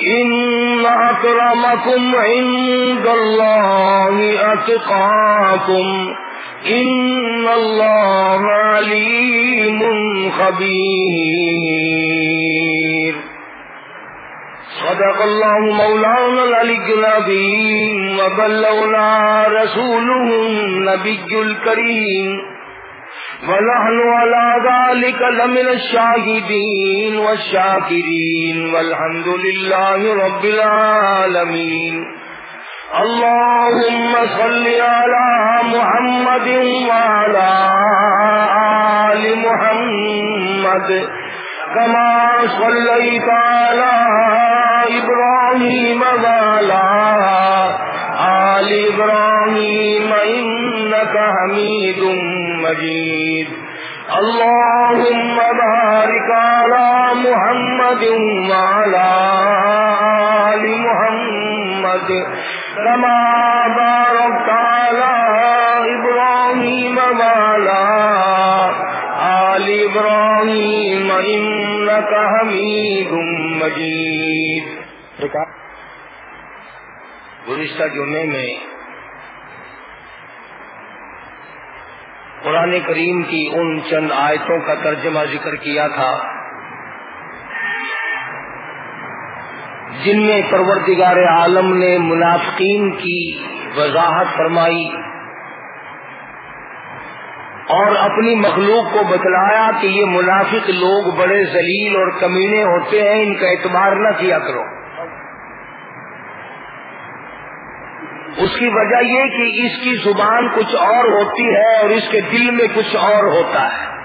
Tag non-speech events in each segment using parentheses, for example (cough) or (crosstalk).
إن أكرمكم عند الله أتقاكم إن الله عليم خبير صدق الله مولانا العلي العظيم وبلغنا رسوله النبي الكريم ونحن على ذلك لمن الشاهدين والشاكرين والحمد لله رب العالمين اللهم صل على محمد وعلى آل محمد كما صليت على إبراهيم وعلى آل إبراهيم إنك حميد مجيد. اللهم بارك على محمد وعلى آل محمد كما باركت على إبراهيم وعلى آل إبراهيم إنك حميد مجيد. گزشتہ جمعے میں قرآن کریم کی ان چند آیتوں کا ترجمہ ذکر کیا تھا، جن میں پروردگار عالم نے منافقین کی وضاحت فرمائی اور اپنی مخلوق کو بتلایا کہ یہ منافق لوگ بڑے ذلیل اور کمینے ہوتے ہیں، ان کا اعتبار نہ کیا کرو۔ اس کی وجہ یہ کہ اس کی زبان کچھ اور ہوتی ہے اور اس کے دل میں کچھ اور ہوتا ہے۔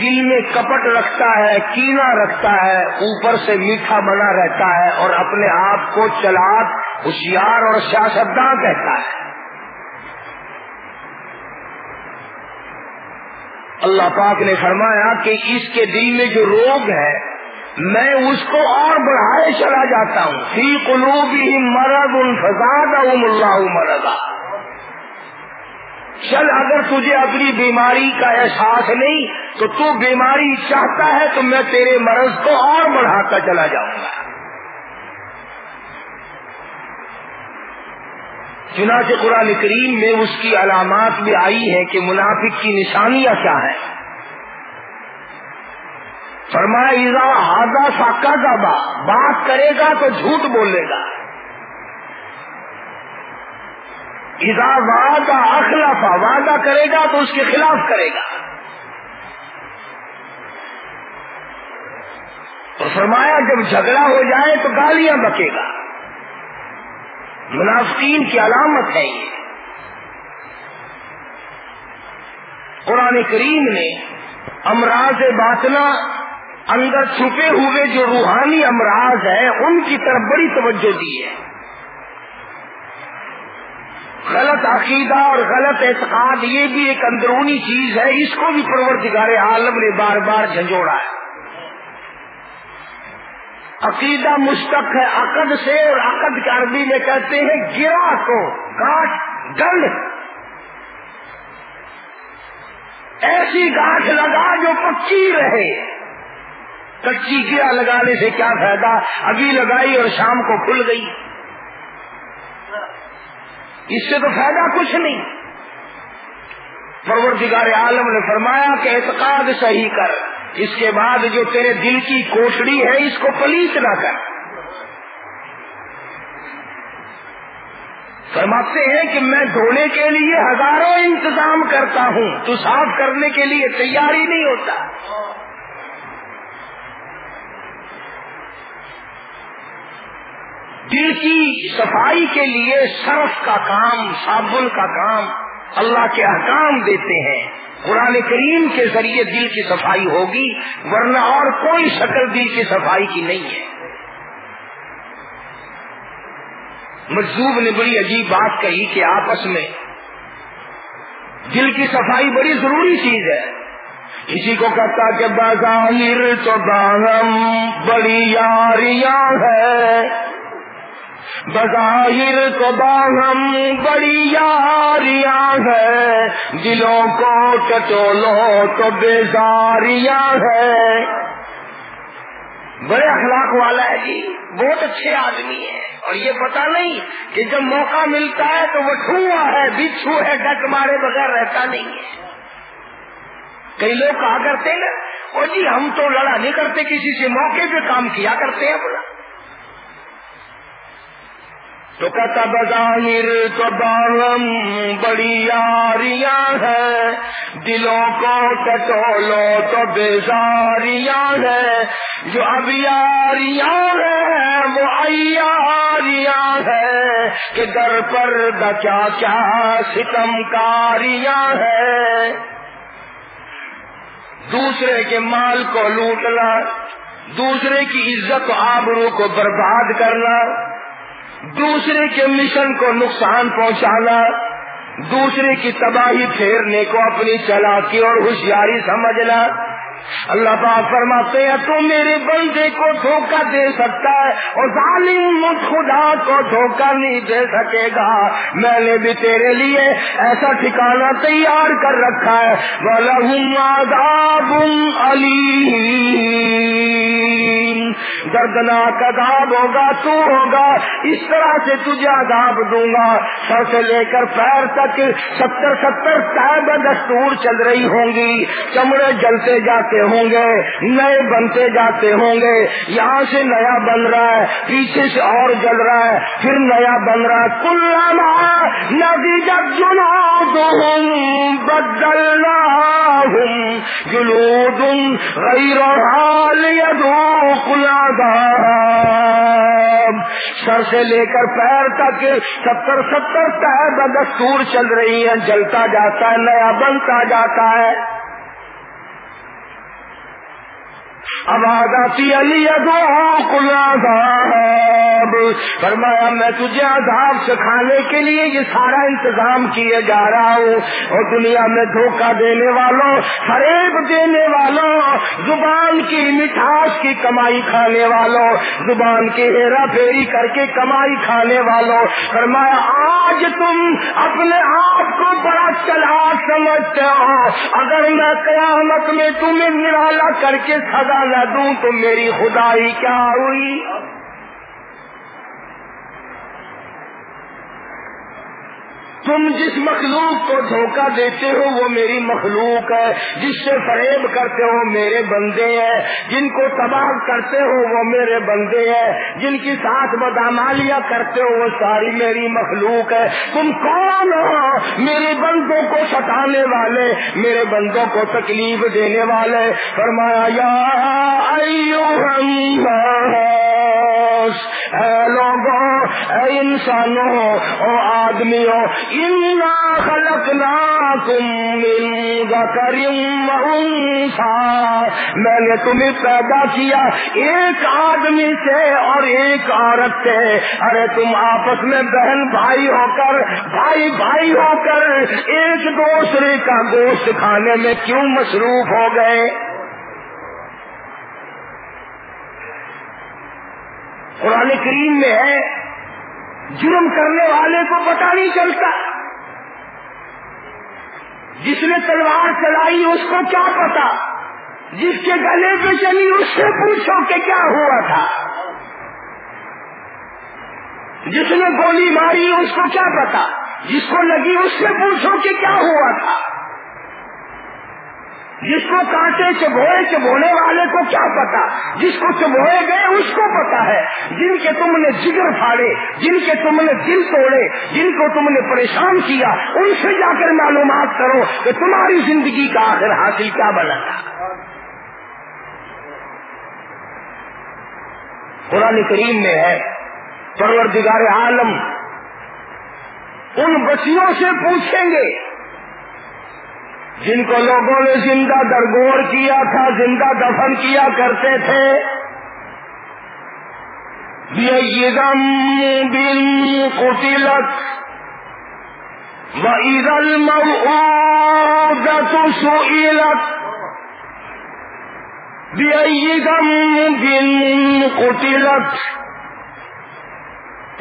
دل میں کپٹ رکھتا ہے، کینا رکھتا ہے، اوپر سے میٹھا بنا رہتا ہے اور اپنے آپ کو چلاک، ہوشیار اور سیاستداں کہتا ہے۔ اللہ پاک نے فرمایا کہ اس کے دل میں جو روگ ہے میں اس کو اور بڑھائے چلا جاتا ہوں۔ فی قلوب ہی مرد ان فساد اللہ مردا چل، اگر تجھے اپنی بیماری کا احساس نہیں، تو تو بیماری چاہتا ہے تو میں تیرے مرض کو اور بڑھاتا چلا جاؤں گا۔ چنانچہ قرآن کریم میں اس کی علامات بھی آئی ہیں کہ منافق کی نشانیاں کیا ہیں۔ فرمایا ہادا ساکا کا با بات کرے گا تو جھوٹ بولے گا۔ ادا وعدہ اخلافا وعدہ کرے گا تو اس کے خلاف کرے گا۔ تو فرمایا، جب جھگڑا ہو جائے تو گالیاں بکے گا۔ منافقین کی علامت ہے یہ۔ قرآن کریم نے امراض باطنا اندر چھپے ہوئے جو روحانی امراض ہے ان کی طرف بڑی توجہ دی ہے۔ غلط عقیدہ اور غلط اعتقاد یہ بھی ایک اندرونی چیز ہے، اس کو بھی پروردگار عالم نے بار بار جھنجھوڑا ہے۔ عقیدہ مشتق ہے، عقد سے اور عقد کے عربی میں کہتے ہیں گرا کو گاٹھ گنڈ۔ ایسی گاٹھ لگا جو پکی رہے۔ کچی کیا لگانے سے کیا فائدہ؟ ابھی لگائی اور شام کو کھل گئی۔ اس سے تو فائدہ کچھ نہیں۔ پروردگار عالم نے فرمایا کہ اعتقاد صحیح کر۔ اس کے بعد جو تیرے دل کی کوٹڑی ہے، اس کو پلیت نہ کر۔ فرماتے ہیں کہ میں دھونے کے لیے ہزاروں انتظام کرتا ہوں۔ تو صاف کرنے کے لیے تیاری نہیں ہوتا۔ دل کی صفائی کے لیے سرف کا کام، صابن کا کام اللہ کے احکام دیتے ہیں۔ قرآن کریم کے ذریعے دل کی صفائی ہوگی، ورنہ اور کوئی شکل دل کی صفائی کی نہیں ہے۔ مجزوب نے بڑی عجیب بات کہی کہ آپس میں دل کی صفائی بڑی ضروری چیز ہے۔ کسی کو کہتا کہ بظاہر تو باغم بڑی یاریاں ہے بظاہر تو باہم بڑی یاریاں ہے دلوں کو چٹولو تو بیزاریاں ہے بڑے اخلاق والا ہے جی بہت اچھے آدمی ہے۔ اور یہ پتا نہیں کہ جب موقع ملتا ہے تو وہ ٹھوا ہے بچھو ہے ڈٹ مارے بغیر رہتا نہیں ہے۔ کئی لوگ کہا کرتے نا اور جی ہم تو لڑا نہیں کرتے، کسی سے موقع پہ کام کیا کرتے ہیں بولا تو کہتا بظاہر تو بالم بڑی یاریاں ہے دلوں کو ٹٹولو تو بیزاریاں ہے جو اب یاریاں ہے وہ ایاریاں ہے کہ در پر کیا کیا ستم کاریاں ہے دوسرے کے مال کو لوٹنا، دوسرے کی عزت و آبرو کو برباد کرنا۔ دوسرے کے مشن کو نقصان پہنچانا، دوسرے کی تباہی پھیرنے کو اپنی چلاکی اور ہوشیاری سمجھنا۔ اللہ پاک فرماتے ہیں، تو میرے بندے کو دھوکہ دے سکتا ہے اور ظالم خدا کو دھوکہ نہیں دے سکے گا۔ میں نے بھی تیرے لیے ایسا ٹھکانا تیار کر رکھا ہے۔ علی دردناک عذاب ہوگا، تو ہوگا، اس طرح سے تجھے عذاب دوں گا۔ سر سے لے کر پیر تک ستر ستر تائب دستور چل رہی ہوں گی۔ چمڑے جلتے جاتے ہوں گے، نئے بنتے جاتے ہوں گے۔ یہاں سے نیا بن رہا ہے، پیچھے سے اور جل رہا ہے، پھر نیا بن رہا ہے۔ کل ندی جب جنا بدلنا ہوں جلود غیر حال سر سے لے کر پیر تک ستر ستر پیر بدستور چل رہی ہیں، جلتا جاتا ہے، نیا بنتا جاتا ہے۔ آواز آتی علی فرمایا، میں تجھے عذاب سکھانے کے لیے یہ سارا انتظام کیے جا رہا ہوں۔ اور دنیا میں دھوکہ دینے والوں، فریب دینے والوں، زبان کی مٹھاس کی کمائی کھانے والوں، زبان کی ہیرا پھیری کر کے کمائی کھانے والوں۔ فرمایا، آج تم اپنے آپ کو بڑا چلا سمجھتے ہو۔ اگر میں قیامت میں تمہیں نرالا کر کے سزا نہ دوں تو میری خدائی کیا ہوئی؟ تم جس مخلوق کو دھوکہ دیتے ہو وہ میری مخلوق ہے، جس سے فریب کرتے ہو میرے بندے ہیں، جن کو تباہ کرتے ہو وہ میرے بندے ہیں، جن کی ساتھ بدامالیاں کرتے ہو وہ ساری میری مخلوق ہے۔ تم کون ہو؟ میرے بندوں کو ستانے والے، میرے بندوں کو تکلیف دینے والے۔ فرمایا، یا اے لوگوں، اے انسانوں، او آدمیوں خلق میں نے تمہیں پیدا کیا ایک آدمی سے اور ایک عورت سے۔ ارے تم آپس میں بہن بھائی ہو کر، بھائی بھائی ہو کر ایک دوسرے کا گوشت کھانے میں کیوں مصروف ہو گئے؟ قرآن کریم میں ہے، جرم کرنے والے کو پتا نہیں چلتا۔ جس نے تلوار چلائی، اس کو کیا پتا جس کے گلے پہ چلی، اس سے پوچھو کہ کیا ہوا تھا۔ جس نے گولی ماری، اس کو کیا پتا جس کو لگی، اس سے پوچھو کہ کیا ہوا تھا۔ جس کو کانٹے چبوئے چبونے والے کو کیا پتا؟ جس کو چبوئے گئے اس کو پتا ہے۔ جن کے تم نے جگر پھاڑے، جن کے تم نے دل توڑے، جن کو تم نے پریشان کیا، ان سے جا کر معلومات کرو کہ تمہاری زندگی کا آخر حاصل کیا بنا تھا۔ قرآن کریم میں ہے، پروردگار عالم، ان بچیوں سے پوچھیں گے جن کو لوگوں نے زندہ درگور کیا تھا، زندہ دفن کیا کرتے تھے۔ بن قتلت۔ وَإِذَا الْمَوْعُودَةُ سُئِلَتْ۔ بِأَيِّ ذَنبٍ قُتِلَتْ۔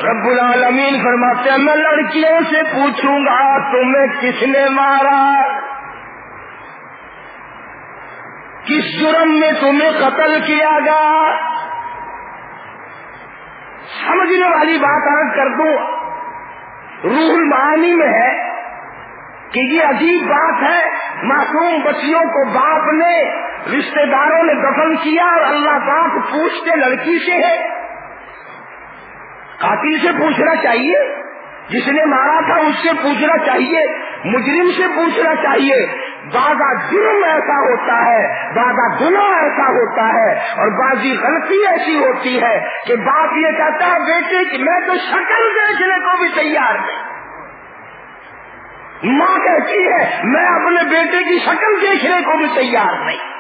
رب العالمین فرماتے ہیں، میں لڑکیوں سے پوچھوں گا، تمہیں کس نے مارا؟ کس جرم میں تمہیں قتل کیا گیا سمجھنے والی بات عرض کر دوں، روح المعانی میں ہے کہ یہ عجیب بات ہے، معصوم بچیوں کو باپ نے رشتہ داروں نے دفن کیا اور اللہ پاک پوچھتے لڑکی سے ہے۔ قاتل سے پوچھنا چاہیے، جس نے مارا تھا اس سے پوچھنا چاہیے، مجرم سے پوچھنا چاہیے۔ بازا جرم ایسا ہوتا ہے بازا گنا ایسا ہوتا ہے، اور بازی غلطی ایسی ہوتی ہے کہ باپ یہ کہتا ہے، بیٹے، کہ میں تو شکل دیکھنے کو بھی تیار نہیں۔ ماں کہتی ہے، میں اپنے بیٹے کی شکل دیکھنے کو بھی تیار نہیں۔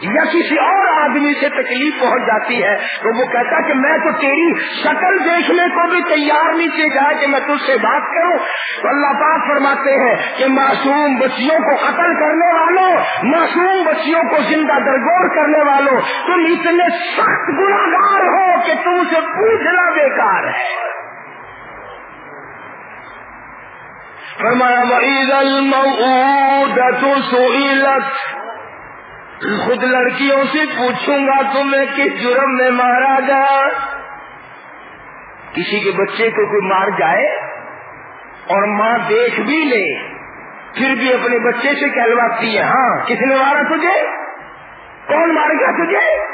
یا کسی اور آدمی سے تکلیف پہنچ جاتی ہے، تو وہ کہتا کہ میں تو تیری شکل دیکھنے کو بھی تیار نہیں کیے جائے کہ میں تجھ سے بات کروں۔ تو اللہ پاک فرماتے ہیں کہ معصوم بچیوں کو قتل کرنے والوں، معصوم بچیوں کو زندہ درگور کرنے والوں، تم اتنے سخت گناگار ہو کہ تم سے پوچھنا بیکار ہے۔ فرمایا سئلت خود لڑکیوں سے پوچھوں گا تمہیں کس جرم میں مارا گیا کسی کے بچے کو کوئی مار جائے اور ماں دیکھ بھی لے، پھر بھی اپنے بچے سے کہلواتی ہے ہاں کس نے مارا تجھے؟ کون مار گیا تجھے؟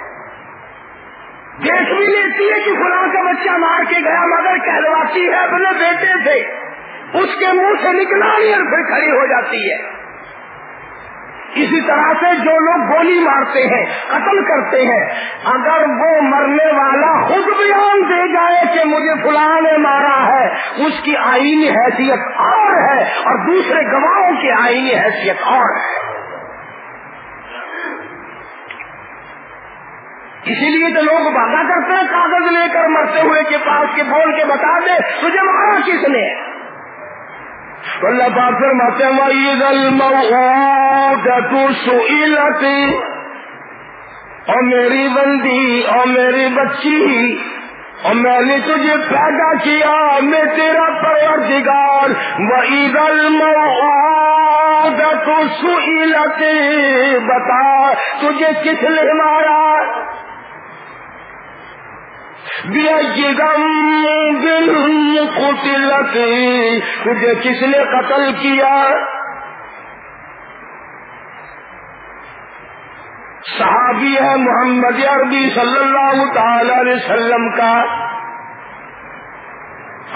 دیکھ بھی لیتی ہے کہ فلاں کا بچہ مار کے گیا، مگر کہلواتی ہے اپنے بیٹے سے۔ اس کے منہ سے نکلا نہیں اور پھر کھڑی ہو جاتی ہے۔ اسی طرح سے جو لوگ گولی مارتے ہیں، قتل کرتے ہیں، اگر وہ مرنے والا خود بیان دے جائے کہ مجھے فلاں نے مارا ہے، اس کی آئینی حیثیت اور ہے اور دوسرے گواہوں کی آئینی حیثیت اور ہے۔ اسی لیے تو لوگ وعدہ کرتے ہیں، کاغذ لے کر مرتے ہوئے کے پاس کے بول کے بتا دے، تجھے مارا کس نے؟ اللہ پاک فرماتے ہیں وَإِذَ الْمَوْعُودَةُ سُئِلَتِ اور میری بندی اور میری بچی اور میں نے تجھے پیدا کیا، میں تیرا پروردگار وَإِذَ الْمَوْعُودَةُ سُئِلَتِ، بتا تجھے کس نے مارا؟ قتلت، تجھے کس نے قتل کیا؟ صحابی ہے محمد عربی صلی اللہ تعالی علیہ وسلم کا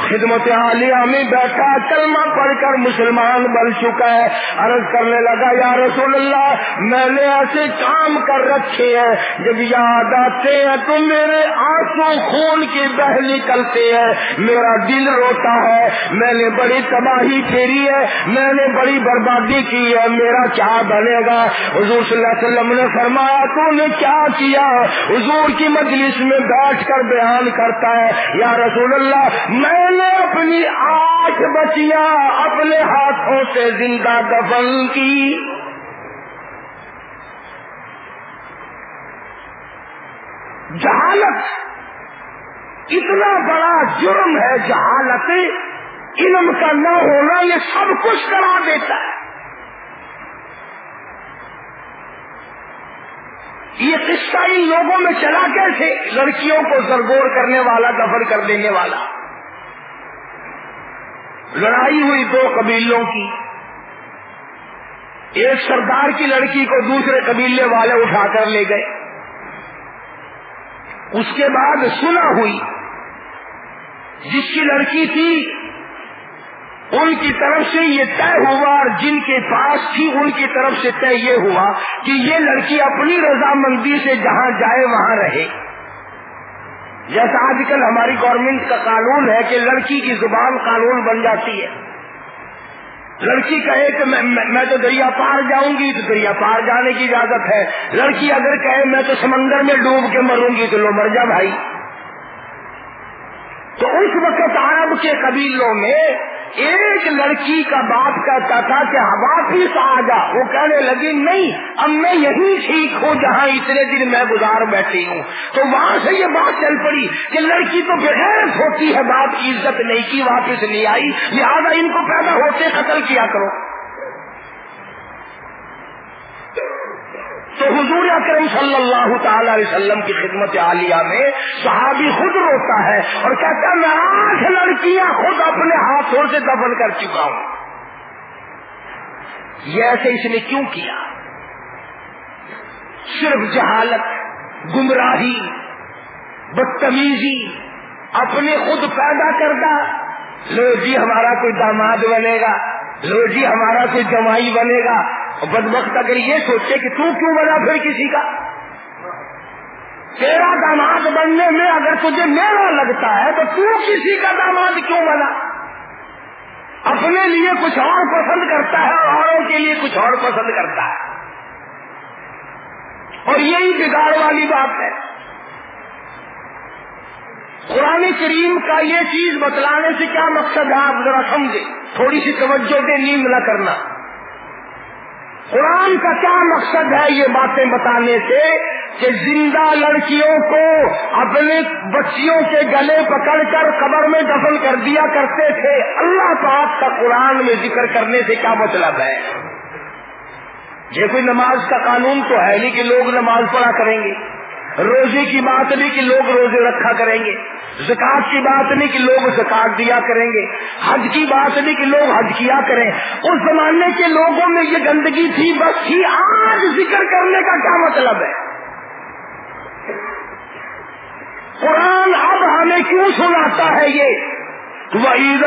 خدمت عالیہ میں بیٹھا، کلمہ پڑھ کر مسلمان بن چکا ہے۔ عرض کرنے لگا، یا رسول اللہ، میں نے ایسے کام کر رکھے ہیں، جب یاد آتے ہیں تو میرے آنسو خون کی بہ نکلتے ہیں۔ میرا دل روتا ہے، میں نے بڑی تباہی پھیری ہے، میں نے بڑی بربادی کی ہے، میرا کیا بنے گا؟ حضور صلی اللہ علیہ وسلم نے فرمایا، تو نے کیا کیا؟ حضور کی مجلس میں بیٹھ کر بیان کرتا ہے، یا رسول اللہ، میں نے اپنی آٹھ بچیاں اپنے ہاتھوں سے زندہ دفن کی۔ جہالت، اتنا بڑا جرم ہے جہالت، علم کا نہ ہونا، یہ سب کچھ کرا دیتا ہے۔ یہ قصہ ان لوگوں میں چلا کیسے لڑکیوں کو زرگور کرنے والا، دفن کر دینے والا۔ لڑائی ہوئی دو قبیلوں کی۔ ایک سردار کی لڑکی کو دوسرے قبیلے والے اٹھا کر لے گئے۔ اس کے بعد سنا ہوئی۔ جس کی لڑکی تھی، ان کی طرف سے یہ طے ہوا اور جن کے پاس تھی، ان کی طرف سے طے یہ ہوا کہ یہ لڑکی اپنی رضامندی سے جہاں جائے وہاں رہے۔ جیسا آج کل ہماری گورنمنٹ کا قانون ہے کہ لڑکی کی زبان قانون بن جاتی ہے۔ لڑکی کہے کہ میں تو دریا پار جاؤں گی تو دریا پار جانے کی اجازت ہے۔ لڑکی اگر کہے میں تو سمندر میں ڈوب کے مروں گی تو لو مر جا بھائی۔ تو اس وقت عرب کے قبیلوں میں ایک لڑکی کا باپ کہتا تھا کہ ہاں، واپس آ جا۔ وہ کہنے لگی، نہیں، اب میں یہی ٹھیک ہوں جہاں اتنے دن میں گزار بیٹھی ہوں۔ تو وہاں سے یہ بات چل پڑی کہ لڑکی تو بغیر ہوتی ہے باپ کی عزت نہیں کی، واپس نہیں آئی۔ لہٰذا ان کو پیدا ہوتے قتل کیا کرو۔ تو حضور اکرم صلی اللہ تعالی علیہ وسلم کی خدمت عالیہ میں صحابی خود روتا ہے اور کہتا ہے، میں آٹھ لڑکیاں خود اپنے ہاتھوں سے دفن کر چکا ہوں۔ یہ ایسے اس نے کیوں کیا؟ صرف جہالت، گمراہی، بدتمیزی، اپنے خود پیدا کردہ، لو جی ہمارا کوئی داماد بنے گا، لو جی ہمارا کوئی جمائی بنے گا بد وقت اگر یہ سوچے کہ تو کیوں بنا پھر کسی کا؟ تیرا داماد بننے میں اگر تجھے میرا لگتا ہے تو تو کسی کا داماد کیوں بنا؟ اپنے لیے کچھ اور پسند کرتا ہے اور اوروں کے لیے کچھ اور پسند کرتا ہے۔ اور یہی بگاڑ والی بات ہے۔ قرآن کریم کا یہ چیز بتلانے سے کیا مقصد ہے؟ آپ ذرا سمجھے تھوڑی سی توجہ دے نیند نہ کرنا۔ قرآن کا کیا مقصد ہے یہ باتیں بتانے سے کہ زندہ لڑکیوں کو اپنے بچیوں کے گلے پکڑ کر قبر میں دفن کر دیا کرتے تھے۔ اللہ پاک کا قرآن میں ذکر کرنے سے کیا مطلب ہے؟ یہ کوئی نماز کا قانون تو ہے نہیں کہ لوگ نماز پڑھا کریں گے۔ روزے کی بات نہیں کہ لوگ روزے رکھا کریں گے، زکات کی بات نہیں کہ لوگ زکات دیا کریں گے، حج کی بات نہیں کہ لوگ حج کیا کریں۔ اس زمانے کے لوگوں میں یہ گندگی تھی، بس تھی آج ذکر کرنے کا کیا مطلب ہے؟ قرآن اب ہمیں کیوں سناتا ہے یہ؟ وعید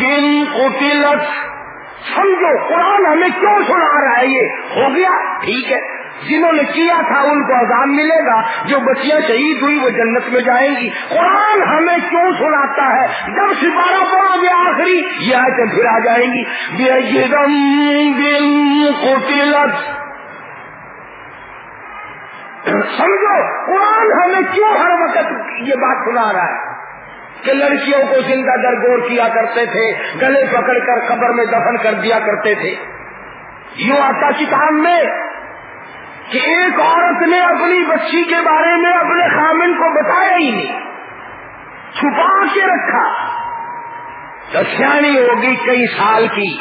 دن قتلت سمجھو قرآن ہمیں کیوں سنا رہا ہے یہ؟ ہو گیا، ٹھیک ہے۔ جنہوں نے کیا تھا ان کو عذاب ملے گا۔ جو بچیاں شہید ہوئی وہ جنت میں جائیں گی۔ قرآن ہمیں کیوں سناتا ہے؟ جب سپارہ پڑا گیا آخری، یہ آئے پھر آ جائیں گی۔ سمجھو، قرآن ہمیں کیوں ہر وقت یہ بات سنا رہا ہے؟ کہ لڑکیوں کو زندہ درگور کیا کرتے تھے، گلے پکڑ کر قبر میں دفن کر دیا کرتے تھے۔ یوں آتا کتاب میں کہ ایک عورت نے اپنی بچی کے بارے میں اپنے خامن کو بتایا ہی نہیں، چھپا کے رکھا۔ سیانی ہوگی کئی سال کی۔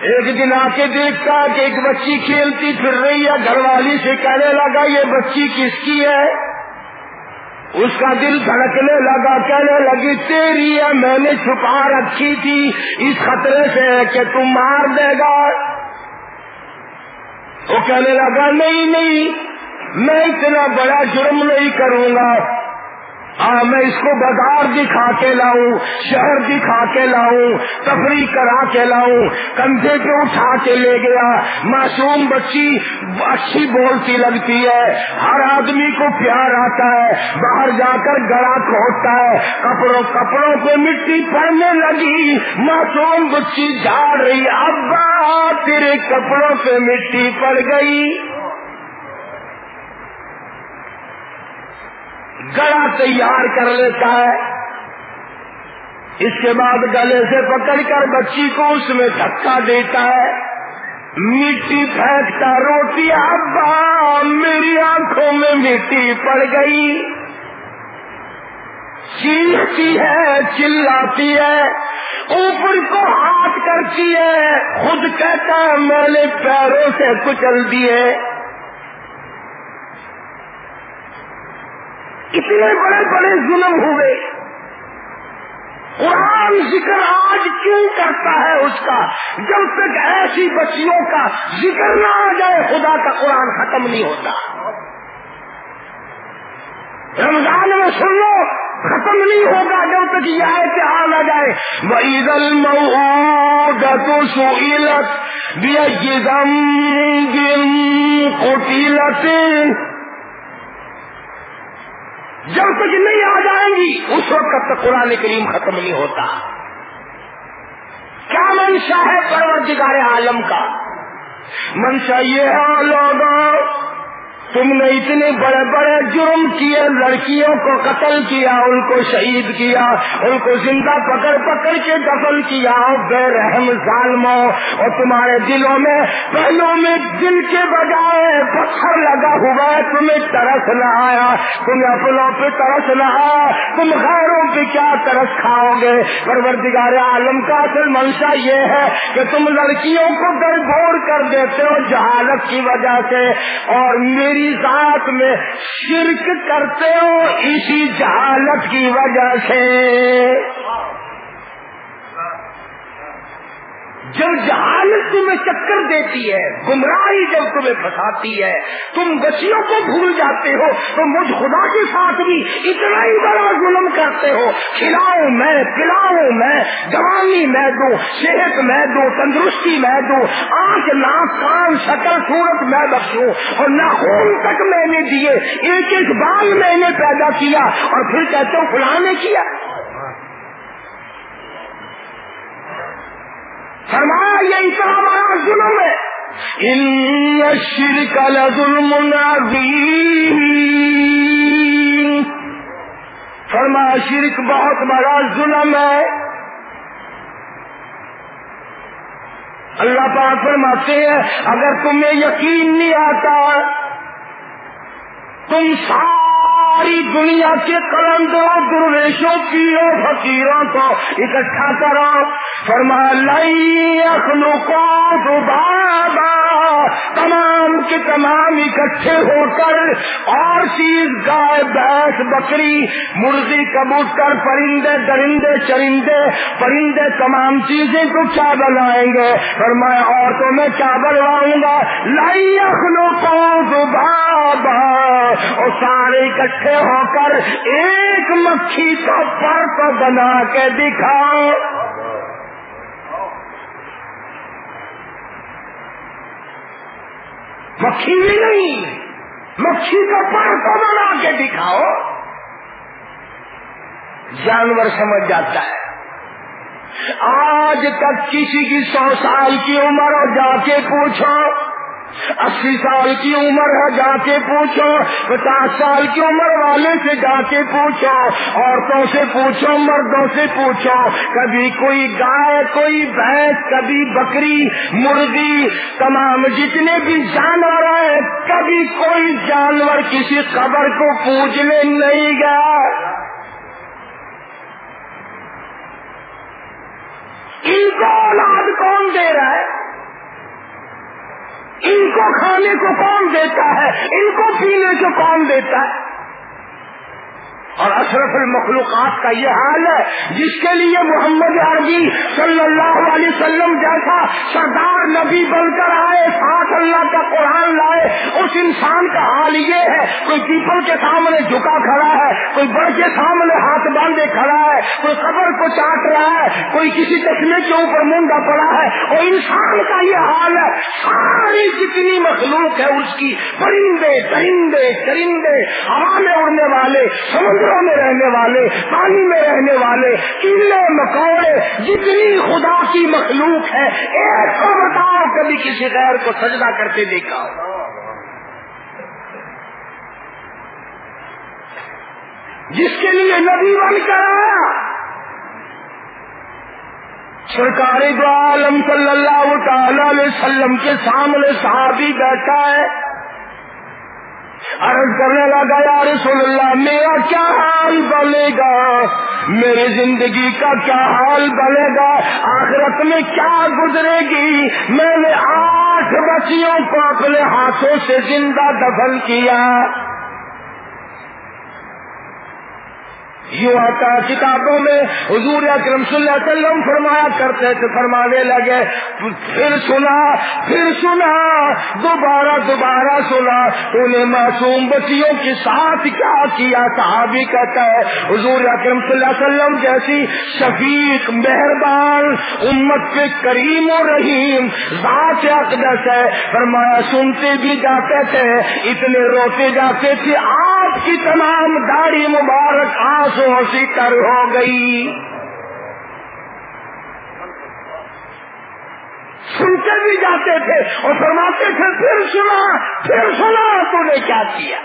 ایک دن آ کے دیکھتا کہ ایک بچی کھیلتی پھر رہی ہے، گھر والی سے کہنے لگا، یہ بچی کس کی ہے؟ اس کا دل دھڑکنے لگا، کہنے لگی، تیری ہے میں نے چھپا رکھی تھی، اس خطرے سے کہ تم مار دے گا۔ وہ کہنے لگا، نہیں نہیں، میں اتنا بڑا جرم نہیں کروں گا۔ ہاں میں اس کو بازار دکھا کے لاؤں، شہر دکھا کے لاؤں، تفریح کرا کے لاؤں، کندھے پہ اٹھا کے لے گیا۔ معصوم بچی اچھی بولتی لگتی ہے، ہر آدمی کو پیار آتا ہے، باہر جا کر گڑا کھوٹتا ہے، کپڑوں کپڑوں پہ مٹی پڑنے لگی۔ معصوم بچی جا رہی، ابا، تیرے کپڑوں پہ مٹی پڑ گئی۔ گڑا تیار کر لیتا ہے۔ اس کے بعد گلے سے پکڑ کر بچی کو اس میں دھکا دیتا ہے۔ مٹی پھینکتا روتی ابا، میری آنکھوں میں مٹی پڑ گئی۔ چیختی ہے، چلاتی ہے، اوپر کو ہاتھ کرتی ہے۔ خود کہتا ہے، میں نے پیروں سے کچل دیے۔ اتنے بڑے بڑے ظلم ہوئے۔ قرآن ذکر آج کیوں کرتا ہے اس کا؟ جب تک ایسی بچیوں کا ذکر نہ آ جائے، خدا کا قرآن ختم نہیں ہوتا۔ رمضان میں سن لو، ختم نہیں ہوگا جب تک یہ اتحاد آ جائے۔ وہی دل تو سویلت کوٹیلت جب تک نہیں آ جائیں گی، اس وقت تک قرآن کریم ختم نہیں ہوتا۔ کیا منشا ہے پروردگار عالم کا؟ منشا یہ ہے لوگوں تم نے اتنے بڑے بڑے جرم کیے، لڑکیوں کو قتل کیا، ان کو شہید کیا، ان کو زندہ پکڑ پکڑ کے دفن کیا بے رحم ظالموں، اور تمہارے دلوں میں پہلوں میں دل کے بجائے پتھر لگا ہوا ہے، تمہیں ترس نہ آیا، تمہیں اپنوں پہ ترس نہ آیا، تم غیروں پہ کیا ترس کھاؤ گے؟ پروردگار عالم کا اصل منشا یہ ہے کہ تم لڑکیوں کو گڑبوڑ کر دیتے ہو جہالت کی وجہ سے، اور میری ذات میں شرک کرتے ہو اسی جہالت کی وجہ سے۔ جب جہالت تمہیں چکر دیتی ہے، گمراہی جب تمہیں پھنساتی ہے، تم بچیوں کو بھول جاتے ہو، تو مجھ خدا کے ساتھ بھی اتنا ہی بڑا ظلم کرتے ہو؟ کھلاؤ میں پلاؤ میں، جوانی میں دوں، صحت میں دوں، تندرستی میں دوں، آنکھ، ناک، کان، شکل، صورت میں بخشوں اور نہ خون تک میں نے دیے، ایک ایک بال میں نے پیدا کیا اور پھر کہتے ہو فلاں نے کیا؟ فرمایا، یہ اتنا بڑا ظلم ہے۔ ان شرک لظلم عظیم۔ فرمایا، شرک بہت بڑا ظلم ہے۔ اللہ پاک فرماتے ہیں، اگر تمہیں یقین نہیں آتا، تم ساری دنیا کے قلندوں، درویشوں، پیروں، فقیروں کو اکٹھا کرو۔ فرما لائی اخلو کو دوبارہ تمام کے تمام اکٹھے ہو کر اور چیز گائے، بھینس، بکری، مرغی، کبوتر، پرندے، درندے، چرندے، پرندے، تمام چیزیں تو کیا بنائیں گے۔ اور میں عورتوں میں کیا بنواؤں گا۔ لائی اخلو کو دوبارہ اور سارے اکٹھے ہو کر ایک مکھی کا پر کو بنا کے دکھاؤ۔ مکھی بھی نہیں، مکھی کا پر کو بنا کے دکھاؤ۔ جانور سمجھ جاتا ہے۔ آج تک کسی کی سو سال کی عمر اور جا کے پوچھو۔ اسی سال کی عمر ہے جا کے پوچھو، پچاس سال کی عمر والے سے جا کے پوچھو، عورتوں سے پوچھو، مردوں سے پوچھو۔ کبھی کوئی گائے، کوئی بھینس، کبھی بکری، مرغی، تمام جتنے بھی جانور ہیں، کبھی کوئی جانور کسی خبر کو پوچھنے نہیں گیا۔ ان کو اولاد کون دے رہا ہے؟ ان کو کھانے کو کون دیتا ہے؟ ان کو پینے کو کون دیتا ہے؟ اور اشرف المخلوقات کا یہ حال ہے، جس کے لیے محمد عربی صلی اللہ علیہ وسلم جیسا سردار نبی بن کر آئے ساتھ اللہ کا قرآن لائے، اس انسان کا حال یہ ہے، کوئی پیپل کے سامنے جھکا کھڑا ہے، کوئی بڑ کے سامنے ہاتھ باندھے کھڑا ہے، کوئی قبر کو چاٹ رہا ہے، کوئی کسی چشمے کے اوپر منڈا پڑا ہے، اور انسان کا یہ حال ہے، ساری جتنی مخلوق ہے، اس کی پرندے درندے چرندے ہوا میں اڑنے والے، سمندر سمندروں میں رہنے والے پانی میں رہنے والے کیلے مکوڑے جتنی خدا کی مخلوق ہے، ایک کو بتاؤ، کبھی کسی غیر کو سجدہ کرتے دیکھا ہو جس کے لیے نبی بن کر آیا۔ سرکاری دو عالم صلی اللہ تعالی علیہ وسلم کے سامنے صحابی بیٹھا ہے۔ عرض کرنے لگا، یا رسول اللہ، میرا کیا حال بنے گا؟ میری زندگی کا کیا حال بنے گا؟ آخرت میں کیا گزرے گی؟ میں نے آٹھ بچیوں کو اپنے ہاتھوں سے زندہ دفن کیا۔ یوں آتا کتابوں میں، حضور اکرم صلی اللہ علیہ وسلم فرمایا کرتے تھے، فرمانے لگے، پھر سنا پھر سنا، دوبارہ دوبارہ سنا، انہیں معصوم بچیوں کے ساتھ کیا کیا، صحابی کہتا ہے، حضور اکرم صلی اللہ علیہ وسلم جیسی شفیق، مہربان، امت کے کریم و رحیم، ذات اقدس ہے۔ فرمایا، سنتے بھی جاتے تھے، اتنے روتے جاتے تھے، آپ کی تمام داڑھی مبارک آنسو سی کر ہو گئی۔ سنتے بھی جاتے تھے اور فرماتے تھے، پھر سنا پھر سنا، تو نے کیا کیا؟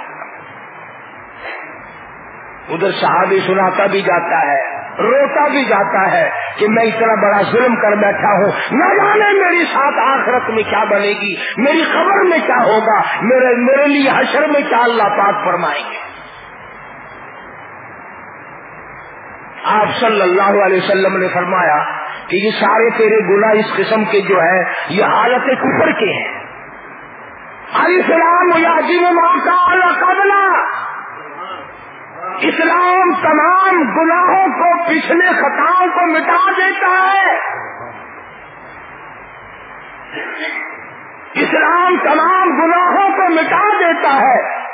ادھر صحابی سناتا بھی جاتا ہے، روتا بھی جاتا ہے کہ میں اتنا بڑا ظلم کر بیٹھا ہوں۔ نہ جانے میری ساتھ آخرت میں کیا بنے گی، میری خبر میں کیا ہوگا، میرے میرے لیے حشر میں کیا اللہ پاک فرمائیں گے۔ آپ صلی اللہ علیہ وسلم نے فرمایا کہ یہ سارے تیرے گنا اس قسم کے جو ہے یہ حالت کفر کے ہیں۔ السلام یا جم کا قبلہ اسلام تمام گناہوں کو، پچھلے خطاؤں کو مٹا دیتا ہے۔ اسلام تمام گناہوں کو مٹا دیتا ہے۔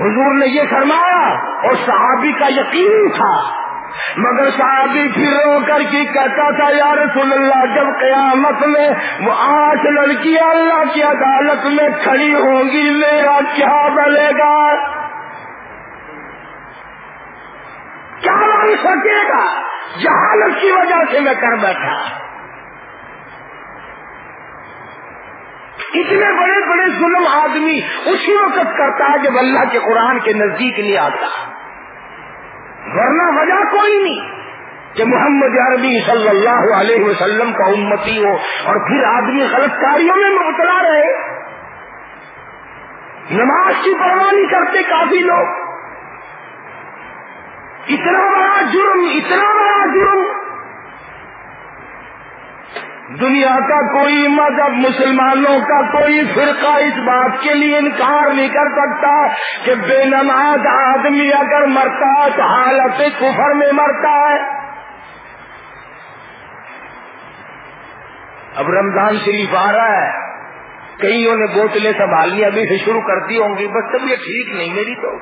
حضور نے یہ فرمایا اور صحابی کا یقین تھا۔ مگر صحابی پھر رو کر کے کہتا تھا، یا رسول اللہ، جب قیامت میں وہ آٹھ لڑکیاں اللہ کی عدالت میں کھڑی ہوں گی، میرا کیا بنے گا؟ کیا بن سکے گا؟ جہالت کی وجہ سے میں کر بیٹھا۔ اتنے بڑے بڑے ظلم آدمی اسی وقت کرتا ہے جب اللہ کے قرآن کے نزدیک نہیں آتا۔ ورنہ وجہ کوئی نہیں کہ محمد عربی صلی اللہ علیہ وسلم کا امتی ہو اور پھر آدمی غلط کاریوں میں مبتلا رہے۔ نماز کی پرواہ نہیں کرتے کافی لوگ۔ اتنا بڑا جرم، اتنا بڑا جرم۔ دنیا کا کوئی مذہب مسلمانوں کا کوئی فرقہ اس بات کے لیے انکار نہیں کر سکتا کہ بے نماز آدمی اگر مرتا ہے تو حالت کفر میں مرتا ہے۔ اب رمضان شریف آ رہا ہے۔ کئیوں نے بوتلیں سنبھالی، ابھی سے شروع کرتی ہوں گی، بس تب یہ ٹھیک نہیں میری تو۔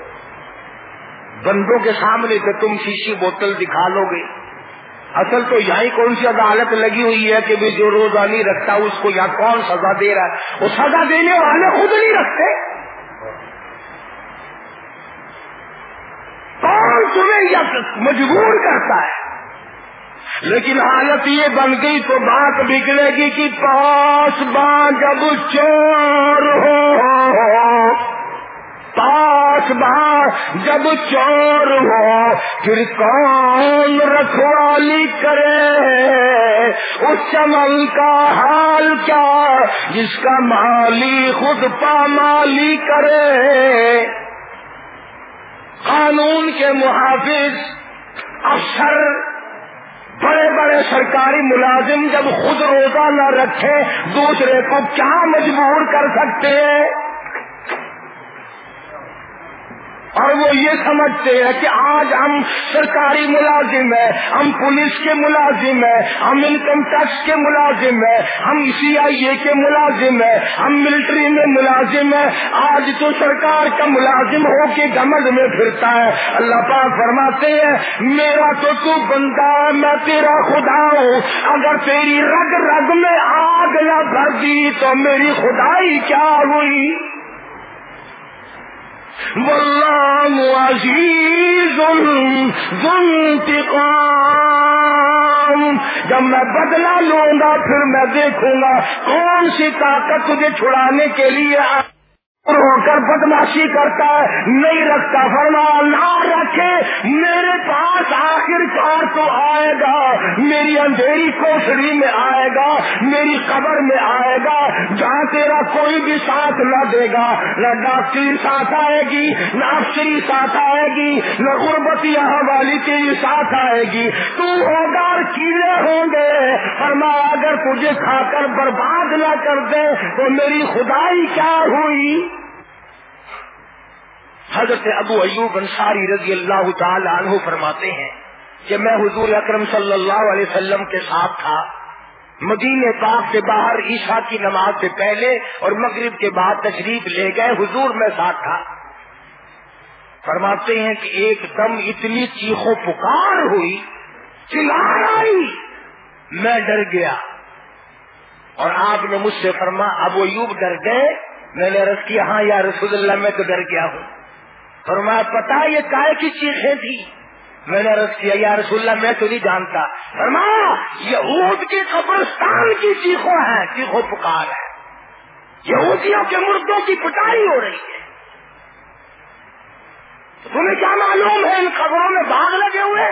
بندوں کے سامنے تو تم شیشی بوتل دکھا لو گے۔ اصل تو یہاں کون سی عدالت لگی ہوئی ہے کہ بھی جو روزہ نہیں رکھتا اس کو یہاں کون سزا دے رہا ہے؟ وہ سزا دینے والے خود نہیں رکھتے۔ کون تمہیں یا مجبور کرتا ہے؟ لیکن حالت یہ بن گئی تو بات بگڑے گی کہ پاس باں جب چور ہو۔ پاس بار جب چور ہو۔ پھر کون رکھو؟ رکھوالی کرے اس چمن کا حال کیا جس کا مالی خود پامالی کرے قانون کے محافظ افسر بڑے بڑے سرکاری ملازم جب خود روزہ نہ رکھے دوسرے کو کیا مجبور کر سکتے ہیں اور وہ یہ سمجھتے ہیں کہ آج ہم سرکاری ملازم ہیں، ہم پولیس کے ملازم ہیں، ہم انکم ٹیکس کے ملازم ہیں، ہم سی آئی اے کے ملازم ہیں، ہم ملٹری میں ملازم ہیں۔ آج تو سرکار کا ملازم ہو کے گمد میں پھرتا ہے۔ اللہ پاک فرماتے ہیں، میرا تو تو بندہ ہے، میں تیرا خدا ہوں۔ اگر تیری رگ رگ میں آگ نہ بھر دی تو میری خدائی کیا ہوئی؟ واللہ عزیز انتقام۔ جب میں بدلا لوں گا، پھر میں دیکھوں گا کون سی طاقت تجھے چھڑانے کے لیے ہو کر بدماشی کرتا ہے، نہیں رکھتا، فرما، نہ رکھے، میرے پاس آخر کار تو آئے گا، میری اندھیری کوشری میں آئے گا، میری قبر میں آئے گا، جہاں تیرا کوئی بھی ساتھ نہ دے گا، نہ ڈاکٹری ساتھ آئے گی، نہ افسری ساتھ آئے گی، نہ غربتی یہاں والی تیری ساتھ آئے گی۔ تو ہوگا کیڑے ہوں گے۔ فرما، اگر تجھے کھا کر برباد نہ کر دے، تو میری خدائی کیا ہوئی؟ حضرت ابو ایوب انصاری رضی اللہ تعالی عنہ فرماتے ہیں کہ میں حضور اکرم صلی اللہ علیہ وسلم کے ساتھ تھا۔ مدینے پاک سے باہر عشاء کی نماز سے پہلے اور مغرب کے بعد تشریف لے گئے، حضور میں ساتھ تھا۔ فرماتے ہیں کہ ایک دم اتنی چیخوں پکار ہوئی آئی، میں ڈر گیا۔ اور آپ نے مجھ سے فرما، ابو ایوب ڈر گئے؟ میں نے رس کیا ہاں یا رسول اللہ، میں تو ڈر گیا ہوں۔ فرمایا پتا یہ کائے کی چیخیں تھی۔ میں نے رس کیا، یا رسول اللہ، میں تو نہیں جانتا۔ فرمایا یہ اونٹ کے قبرستان کی چیخوں ہیں چیخو پکار ہے یہودیوں کے مردوں کی پٹائی ہو رہی ہے۔ تمہیں کیا معلوم ہے ان خبروں میں باغ لگے ہوئے؟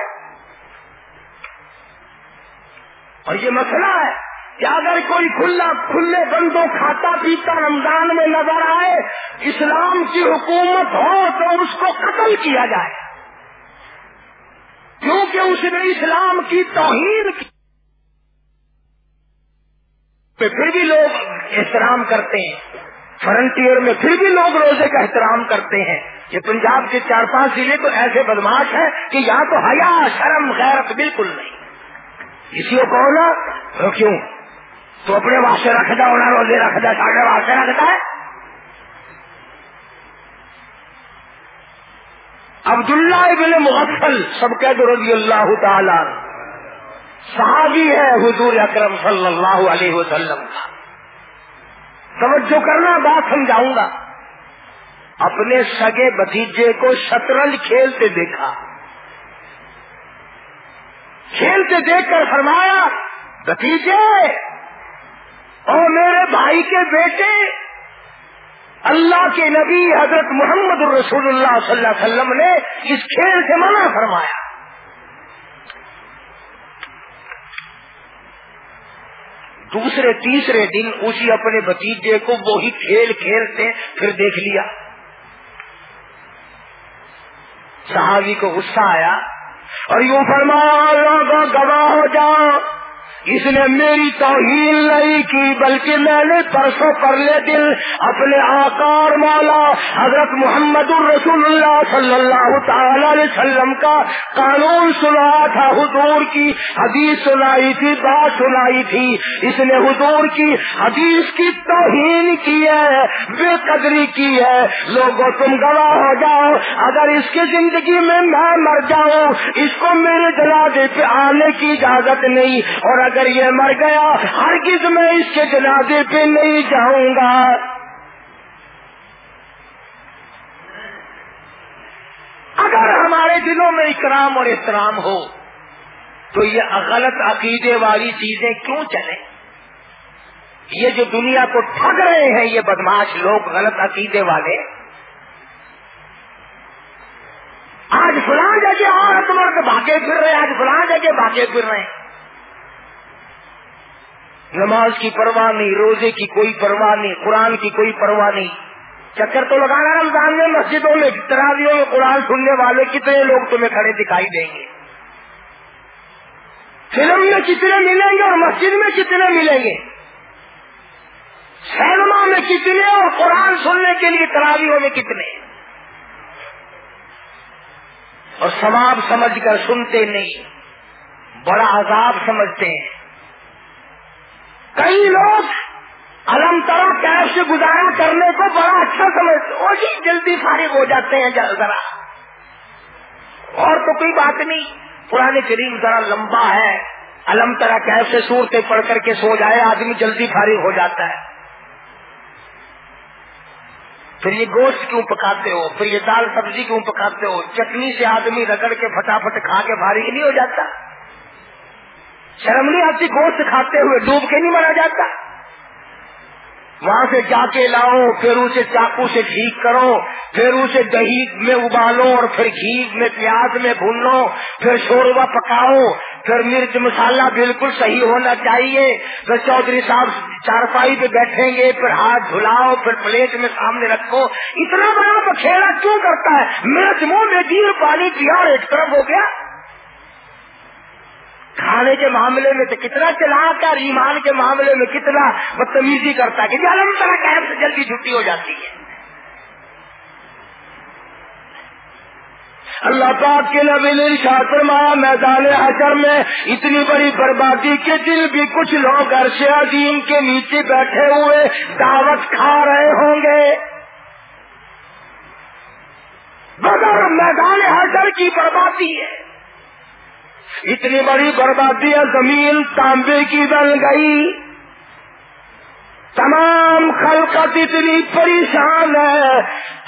اور یہ مسئلہ ہے کہ اگر کوئی کھلا کھلے بندوں کھاتا پیتا رمضان میں نظر آئے، اسلام کی حکومت ہو تو اس کو قتل کیا جائے۔ کیونکہ اس نے اسلام کی توہین کی۔ پھر بھی لوگ احترام کرتے ہیں۔ فرنٹیئر میں پھر بھی لوگ روزے کا احترام کرتے ہیں۔ یہ پنجاب کے چار پانچ ضلع تو ایسے بدماش ہیں کہ یہاں تو حیا، شرم، غیرت بالکل نہیں۔ کسی کو کہو نا، کیوں؟ تو اپنے واسطے رکھ جاؤ نہ روزے رکھ جا ساڑھے واسطے رکھتا ہے۔ عبداللہ ابن مغفل سب کے رضی اللہ تعالی صحابی ہے حضور اکرم صلی اللہ علیہ وسلم کا۔ توجہ کرنا، بات سمجھاؤں گا۔ اپنے سگے بتیجے کو شطرنج کھیلتے دیکھا۔ کھیلتے دیکھ کر فرمایا بتیجے اور میرے بھائی کے بیٹے اللہ کے نبی حضرت محمد الرسول اللہ صلی اللہ علیہ وسلم نے اس کھیل سے منع فرمایا۔ دوسرے، تیسرے دن اسی اپنے بتیجے کو وہی کھیل کھیلتے پھر دیکھ لیا۔ صحابی کو غصہ آیا اور یوں فرمایا، گواہ ہو جاؤ۔ اس نے میری توہین نہیں کی، بلکہ میں نے پرسوں پرلے دل اپنے آکار مولا حضرت محمد الرسول اللہ صلی اللہ تعالی علیہ وسلم کا قانون سنا تھا، حضور کی حدیث سنائی تھی، بات سنائی تھی۔ اس نے حضور کی حدیث کی توہین کی ہے، بے قدری کی ہے۔ لوگوں، تم گواہ ہو جاؤ۔ اگر اس کی زندگی میں میں مر جاؤں، اس کو میرے جنازے پہ آنے کی اجازت نہیں۔ اور اگر یہ مر گیا ہر کس میں اس کے جنازے پہ نہیں جاؤں گا۔ اگر ہمارے دلوں میں اکرام اور احترام ہو، تو یہ غلط عقیدے والی چیزیں کیوں چلیں؟ یہ جو دنیا کو ٹھگ رہے ہیں، یہ بدماش لوگ غلط عقیدے والے۔ آج فلاں جگہ عورت مرد بھاگے پھر رہے، آج فلاں جگہ بھاگے پھر رہے۔ ہیں نماز کی پرواہ نہیں، روزے کی کوئی پرواہ نہیں، قرآن کی کوئی پرواہ نہیں۔ چکر تو لگانا رمضان میں مسجدوں میں تراویوں میں قرآن سننے والے کتنے لوگ تمہیں کھڑے دکھائی دیں گے۔ فلم میں کتنے ملیں گے اور مسجد میں کتنے ملیں گے؟ سینما میں کتنے اور قرآن سننے کے لیے تراویوں میں کتنے؟ اور ثواب سمجھ کر سنتے نہیں، بڑا عذاب سمجھتے ہیں۔ کئی لوگ الم ترا کیش گزارا کرنے کو بڑا اچھا سمجھتے وہ جی جلدی فارغ ہو جاتے ہیں ذرا۔ اور تو کوئی بات نہیں پرانے کریم ذرا لمبا ہے۔ الم ترا کیش سے پڑھ کر کے سو جائے، آدمی جلدی فارغ ہو جاتا ہے۔ پھر یہ گوشت کیوں پکاتے ہو؟ پھر یہ دال سبزی کیوں پکاتے ہو؟ چٹنی سے آدمی رگڑ کے فٹافٹ کھا کے فارغ نہیں ہو جاتا۔ شرم نہیں آتی گوشت کھاتے ہوئے ڈوب کے نہیں مارا جاتا؟ وہاں سے جا کے لاؤ، پھر اسے چاقو سے ٹھیک کرو، پھر اسے دہی میں ابالو اور پھر گھی میں پیاز میں بھون لو پھر شوربا پکاؤ، پھر مرچ مسالہ بالکل صحیح ہونا چاہیے۔ پھر چودھری صاحب چارپائی پہ بیٹھیں گے، پھر ہاتھ دھلاؤ، پھر پلیٹ میں سامنے رکھو۔ اتنا بڑا بکھیرا کیوں کرتا ہے؟ مرچ منہ میں دیر پانی پیا اور ایک طرف ہو گیا۔ کھانے کے معاملے میں تو کتنا چلا کر ایمان کے معاملے میں کتنا بدتمیزی کرتا ہے کہ طرح ٹائم سے جلدی چھٹی ہو جاتی ہے۔ اللہ پاک کے نبی نے ارشاد فرمایا، میدان حشر میں اتنی بڑی بربادی کے دل بھی کچھ لوگ عرش عظیم کے نیچے بیٹھے ہوئے دعوت کھا رہے ہوں گے۔ بغیر میدان حشر کی بربادی ہے۔ اتنی بڑی بربادی ہے زمین، تانبے کی بن گئی تمام خلقت اتنی پریشان ہے۔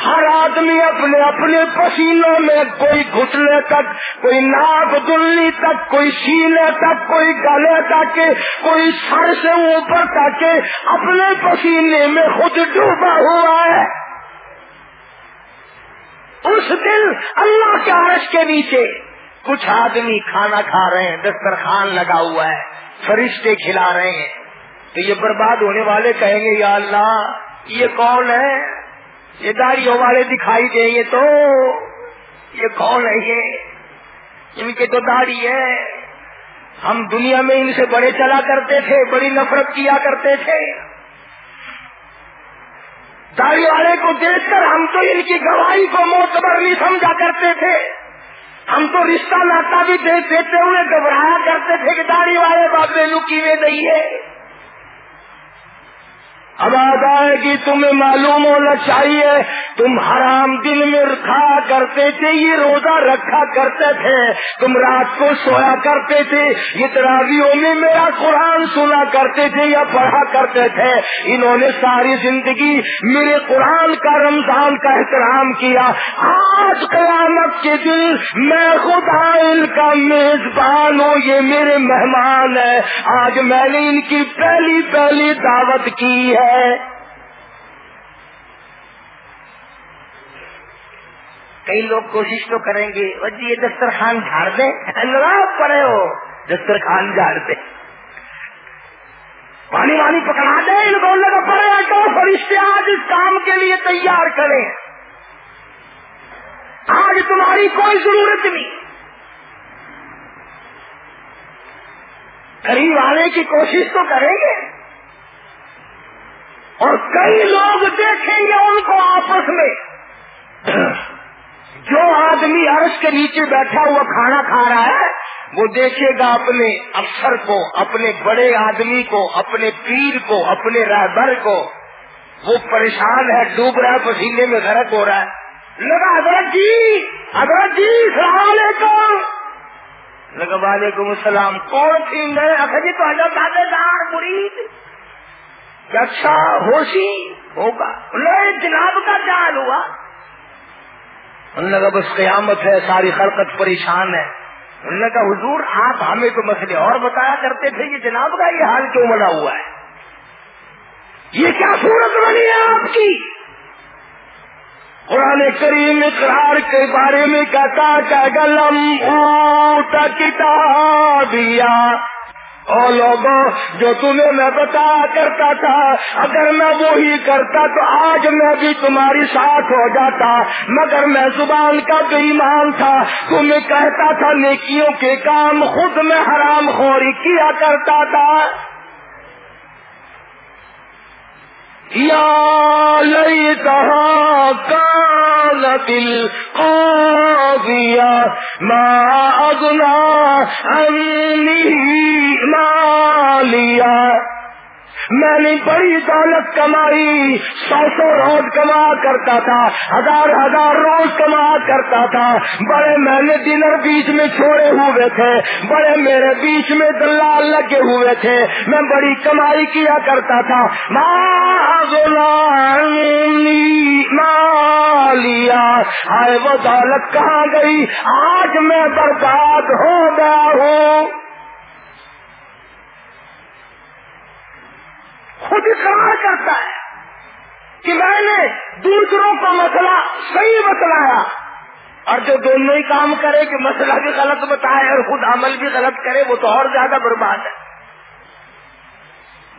ہر آدمی اپنے اپنے پسینوں میں کوئی گھٹنے تک، کوئی ناک دلی تک، کوئی سینے تک، کوئی گلے تک، کوئی سر سے اوپر تک اپنے پسینے میں خود ڈوبا ہوا ہے۔ اس دن اللہ کے عرش کے نیچے کچھ آدمی کھانا کھا رہے ہیں، دسترخوان لگا ہوا ہے، فرشتے کھلا رہے ہیں۔ تو یہ برباد ہونے والے کہیں گے، یا اللہ، یہ کون ہے؟ یہ داڑیوں والے دکھائی دیں گے تو، یہ کون ہے یہ؟ ان کے تو داڑھی ہے۔ ہم دنیا میں ان سے بڑے چلا کرتے تھے، بڑی نفرت کیا کرتے تھے۔ داڑھی والے کو دیکھ کر ہم تو ان کی گواہی کو موتبر نہیں سمجھا کرتے تھے۔ ہم تو رشتہ ناتا بھی دیکھ دیتے ہوئے گھبرایا کرتے تھے کہ داڑھی والے بابے لکی میں نہیں ہے۔ اب آد آئے گی تمہیں معلوم ہونا چاہیے تم حرام دن میں کھا کرتے تھے، یہ روزہ رکھا کرتے تھے۔ تم رات کو سویا کرتے تھے، یہ تراویوں میں میرا قرآن سنا کرتے تھے یا پڑھا کرتے تھے۔ انہوں نے ساری زندگی میرے قرآن کا رمضان کا احترام کیا۔ آج قیامت کے دن میں خود ان کا میزبان ہوں، یہ میرے مہمان ہے آج میں نے ان کی پہلی پہلی دعوت کی ہے۔ کئی لوگ کوشش تو کریں گے جی یہ دسترخوان جھاڑ دیں پڑے ہو دسترخوان جھاڑ دیں پانی وانی پکڑا دیں ان بولنے کا پڑے تو فرشتے آج اس کام کے لیے تیار کریں آج تمہاری کوئی ضرورت نہیں۔ قریب آنے کی کوشش تو کریں گے۔ اور کئی لوگ دیکھیں گے ان کو آپس میں۔ (clears throat) جو آدمی عرش کے نیچے بیٹھا ہوا کھانا کھا رہا ہے، وہ دیکھے گا اپنے افسر کو، اپنے بڑے آدمی کو، اپنے پیر کو، اپنے رہبر کو۔ وہ پریشان ہے، ڈوب رہا ہے، پسینے میں غرق ہو رہا ہے۔ لگا، حضرت جی حضرت جی السلام علیکم۔ لگا، وعلیکم السلام۔ کون تھی میں جی تو حضرت دادے دار مرید۔ اچھا ہوشی ہوگا۔ جناب کا کیا حال ہوا۔ انہوں نے کہا، بس قیامت ہے، ساری خلقت پریشان ہے۔ انہوں نے کہا، حضور، آپ ہمیں تو مسئلے اور بتایا کرتے تھے یہ جناب کا یہ حال کیوں بنا ہوا ہے۔ یہ کیا صورت بنی ہے آپ کی؟ قرآن کریم اقرار کے بارے میں کہتا کہ گلم اوٹ کتابیا او لوگوں، جو تمہیں میں بتایا کرتا تھا، اگر میں وہی کرتا تو آج میں بھی تمہاری ساتھ ہو جاتا، مگر میں زبان کا بےمان تھا۔ تمہیں کہتا تھا، نیکیوں کے کام خود میں حرام خوری کیا کرتا تھا۔ یا لئی کہا کان دل قاضیا ما اغنا انی مالیا میں نے بڑی دولت کمائی سو سو روز کما کرتا تھا، ہزار ہزار روز کما کرتا تھا۔ بڑے میں نے ڈنر بیچ میں چھوڑے ہوئے تھے، بڑے میرے بیچ میں دلال لگے ہوئے تھے۔ میں بڑی کمائی کیا کرتا تھا۔ لیا آئے وہ دولت کہاں گئی؟ آج میں برباد ہو گیا ہوں۔ خود اقرار کرتا ہے کہ میں نے دوسروں کو مسئلہ صحیح بتلایا اور جو دونوں ہی کام کرے کہ مسئلہ بھی غلط بتائے اور خود عمل بھی غلط کرے، وہ تو اور زیادہ برباد ہے۔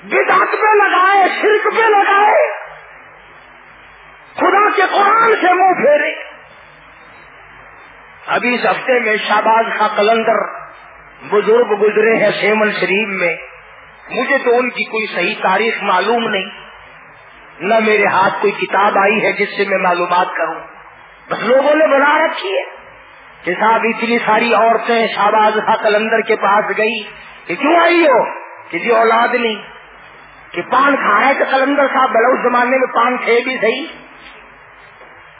بدعت پہ لگائے، شرک پہ لگائے، خدا کے قرآن سے منہ پھیرے۔ ابھی اس ہفتے میں شہباز کا کلندر بزرگ گزرے ہیں سیمن شریف میں۔ مجھے تو ان کی کوئی صحیح تاریخ معلوم نہیں۔ نہ میرے ہاتھ کوئی کتاب آئی ہے جس سے میں معلومات کروں۔ بس لوگوں نے بنا رکھی ہے۔ کہ صاحب، اتنی ساری عورتیں شہباز خا کلندر کے پاس گئی کہ کیوں آئی ہو؟ کسی جی اولاد نہیں۔ کہ پان کھائے تو کلندر صاحب بلو اس زمانے میں پان تھے بھی صحیح۔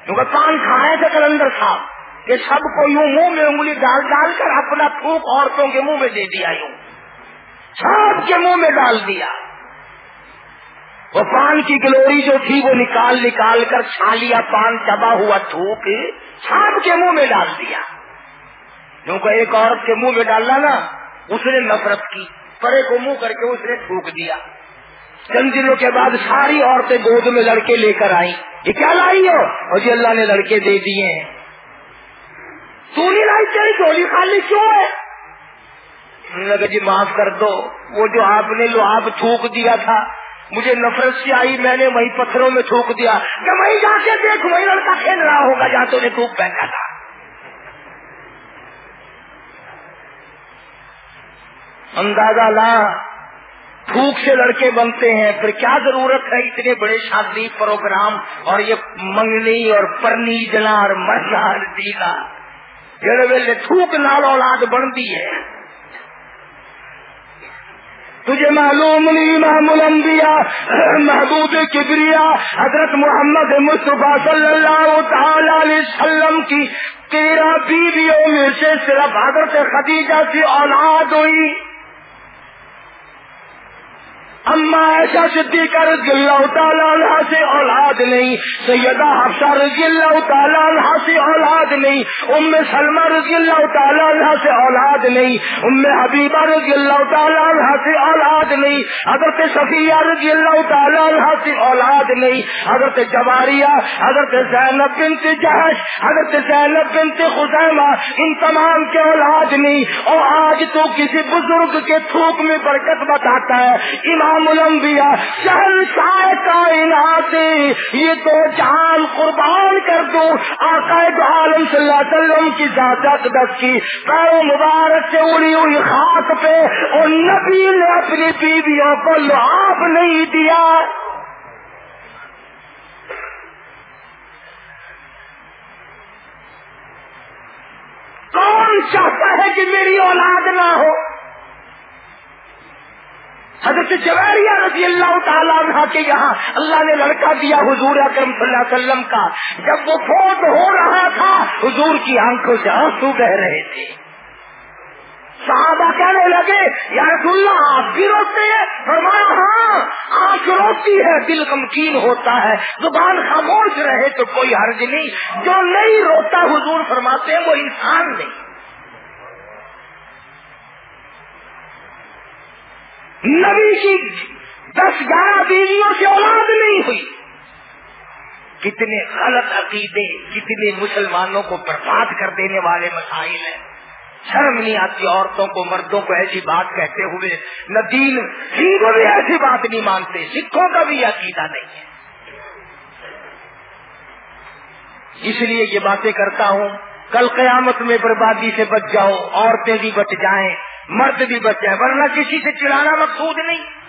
کیونکہ پان کھائے تھے کلندر صاحب، کہ سب کو یوں منہ میں انگلی ڈال ڈال کر اپنا تھوک عورتوں کے منہ میں دے دیا یوں سب کے منہ میں ڈال دیا۔ وہ پان کی گلوری جو تھی وہ نکال نکال کر چھالیا پان چبا ہوا تھوک سب کے منہ میں ڈال دیا۔ کیونکہ ایک عورت کے منہ میں ڈالنا نا، اس نے نفرت کی۔ پرے کو منہ کر کے اس نے تھوک دیا۔ چند دنوں کے بعد ساری عورتیں گود میں لڑکے لے کر آئی یہ کیا لائی ہو؟ اور جی اللہ نے لڑکے دے دیے ہیں۔ تو نہیں لائی تیری چولی خالی کیوں ہے؟ لگا جی معاف کر دو۔ وہ جو آپ نے لو آپ تھوک دیا تھا، مجھے نفرت سے آئی، میں نے وہی پتھروں میں تھوک دیا۔ کہ وہیں جا کے دیکھ وہی لڑکا کھیل رہا ہوگا، جہاں تو نے تھوک پہنتا تھا۔ اندازہ لا، تھوک سے لڑکے بنتے ہیں۔ پھر کیا ضرورت ہے اتنے بڑے شادی پروگرام اور یہ منگنی اور پرنی جنا اور مرنا دینا جڑے ویلے تھوک نال اولاد بنتی ہے۔ تجھے معلوم نہیں امام الانبیاء (clears throat) محبوب کبریا، حضرت محمد مصطفیٰ صلی اللہ تعالی علیہ وسلم کی تیرہ بیویوں میں سے صرف حضرت خدیجہ کی اولاد ہوئی۔ اما ایسا صدیقہ رضی اللہ تعالیٰ عنہ سے اولاد نہیں، سیدہ حفصہ رضی اللہ تعالیٰ عنہ سے اولاد نہیں، ام سلمہ رضی اللہ تعالیٰ عنہ سے اولاد نہیں، ام حبیبہ رضی اللہ تعالیٰ عنہ سے اولاد نہیں، حضرت صفیہ رضی اللہ تعالیٰ عنہ سے اولاد نہیں، حضرت جواریہ، حضرت زینب بنت جہش، حضرت زینب بنت خزیمہ، ان تمام کے اولاد نہیں۔ اور آج تو کسی بزرگ کے تھوک میں برکت بتاتا ہے، امام امام الانبیاء شہر شاہ کائنات، یہ تو جان قربان کر دو۔ عالم صلی اللہ علیہ وسلم کی ذات اقدس کی پیر مبارک سے اڑی ہوئی خاک پہ اور نبی نے اپنی بیویوں کو لعاب نہیں دیا۔ کون چاہتا ہے کہ میری اولاد نہ ہو؟ حضرت جویریہ رضی اللہ تعالیٰ عنہ کے یہاں اللہ نے لڑکا دیا حضور اکرم صلی اللہ علیہ وسلم کا۔ جب وہ فوت ہو رہا تھا، حضور کی آنکھوں سے آنسو بہ رہے تھے۔ صحابہ کہنے لگے، یا رسول اللہ، آپ بھی روتے ہیں؟ فرمایا ہاں آنکھ روتی ہے، دل غمکین ہوتا ہے، زبان خاموش رہے تو کوئی حرج نہیں۔ جو نہیں روتا حضور فرماتے ہیں، وہ انسان نہیں۔ نبی کی دس گیارہ بیویوں سے اولاد نہیں ہوئی۔ کتنے غلط عقیدے، کتنے مسلمانوں کو برباد کر دینے والے مسائل ہیں۔ شرم نہیں آتی عورتوں کو، مردوں کو ایسی بات کہتے ہوئے۔ نہ دین ہندو بھی ایسی بات نہیں مانتے۔ سکھوں کا بھی عقیدہ نہیں ہے۔ اس لیے یہ باتیں کرتا ہوں، کل قیامت میں بربادی سے بچ جاؤ، عورتیں بھی بچ جائیں۔ مرد بھی بچ جائے ورنہ کسی سے چلانا مقصود نہیں۔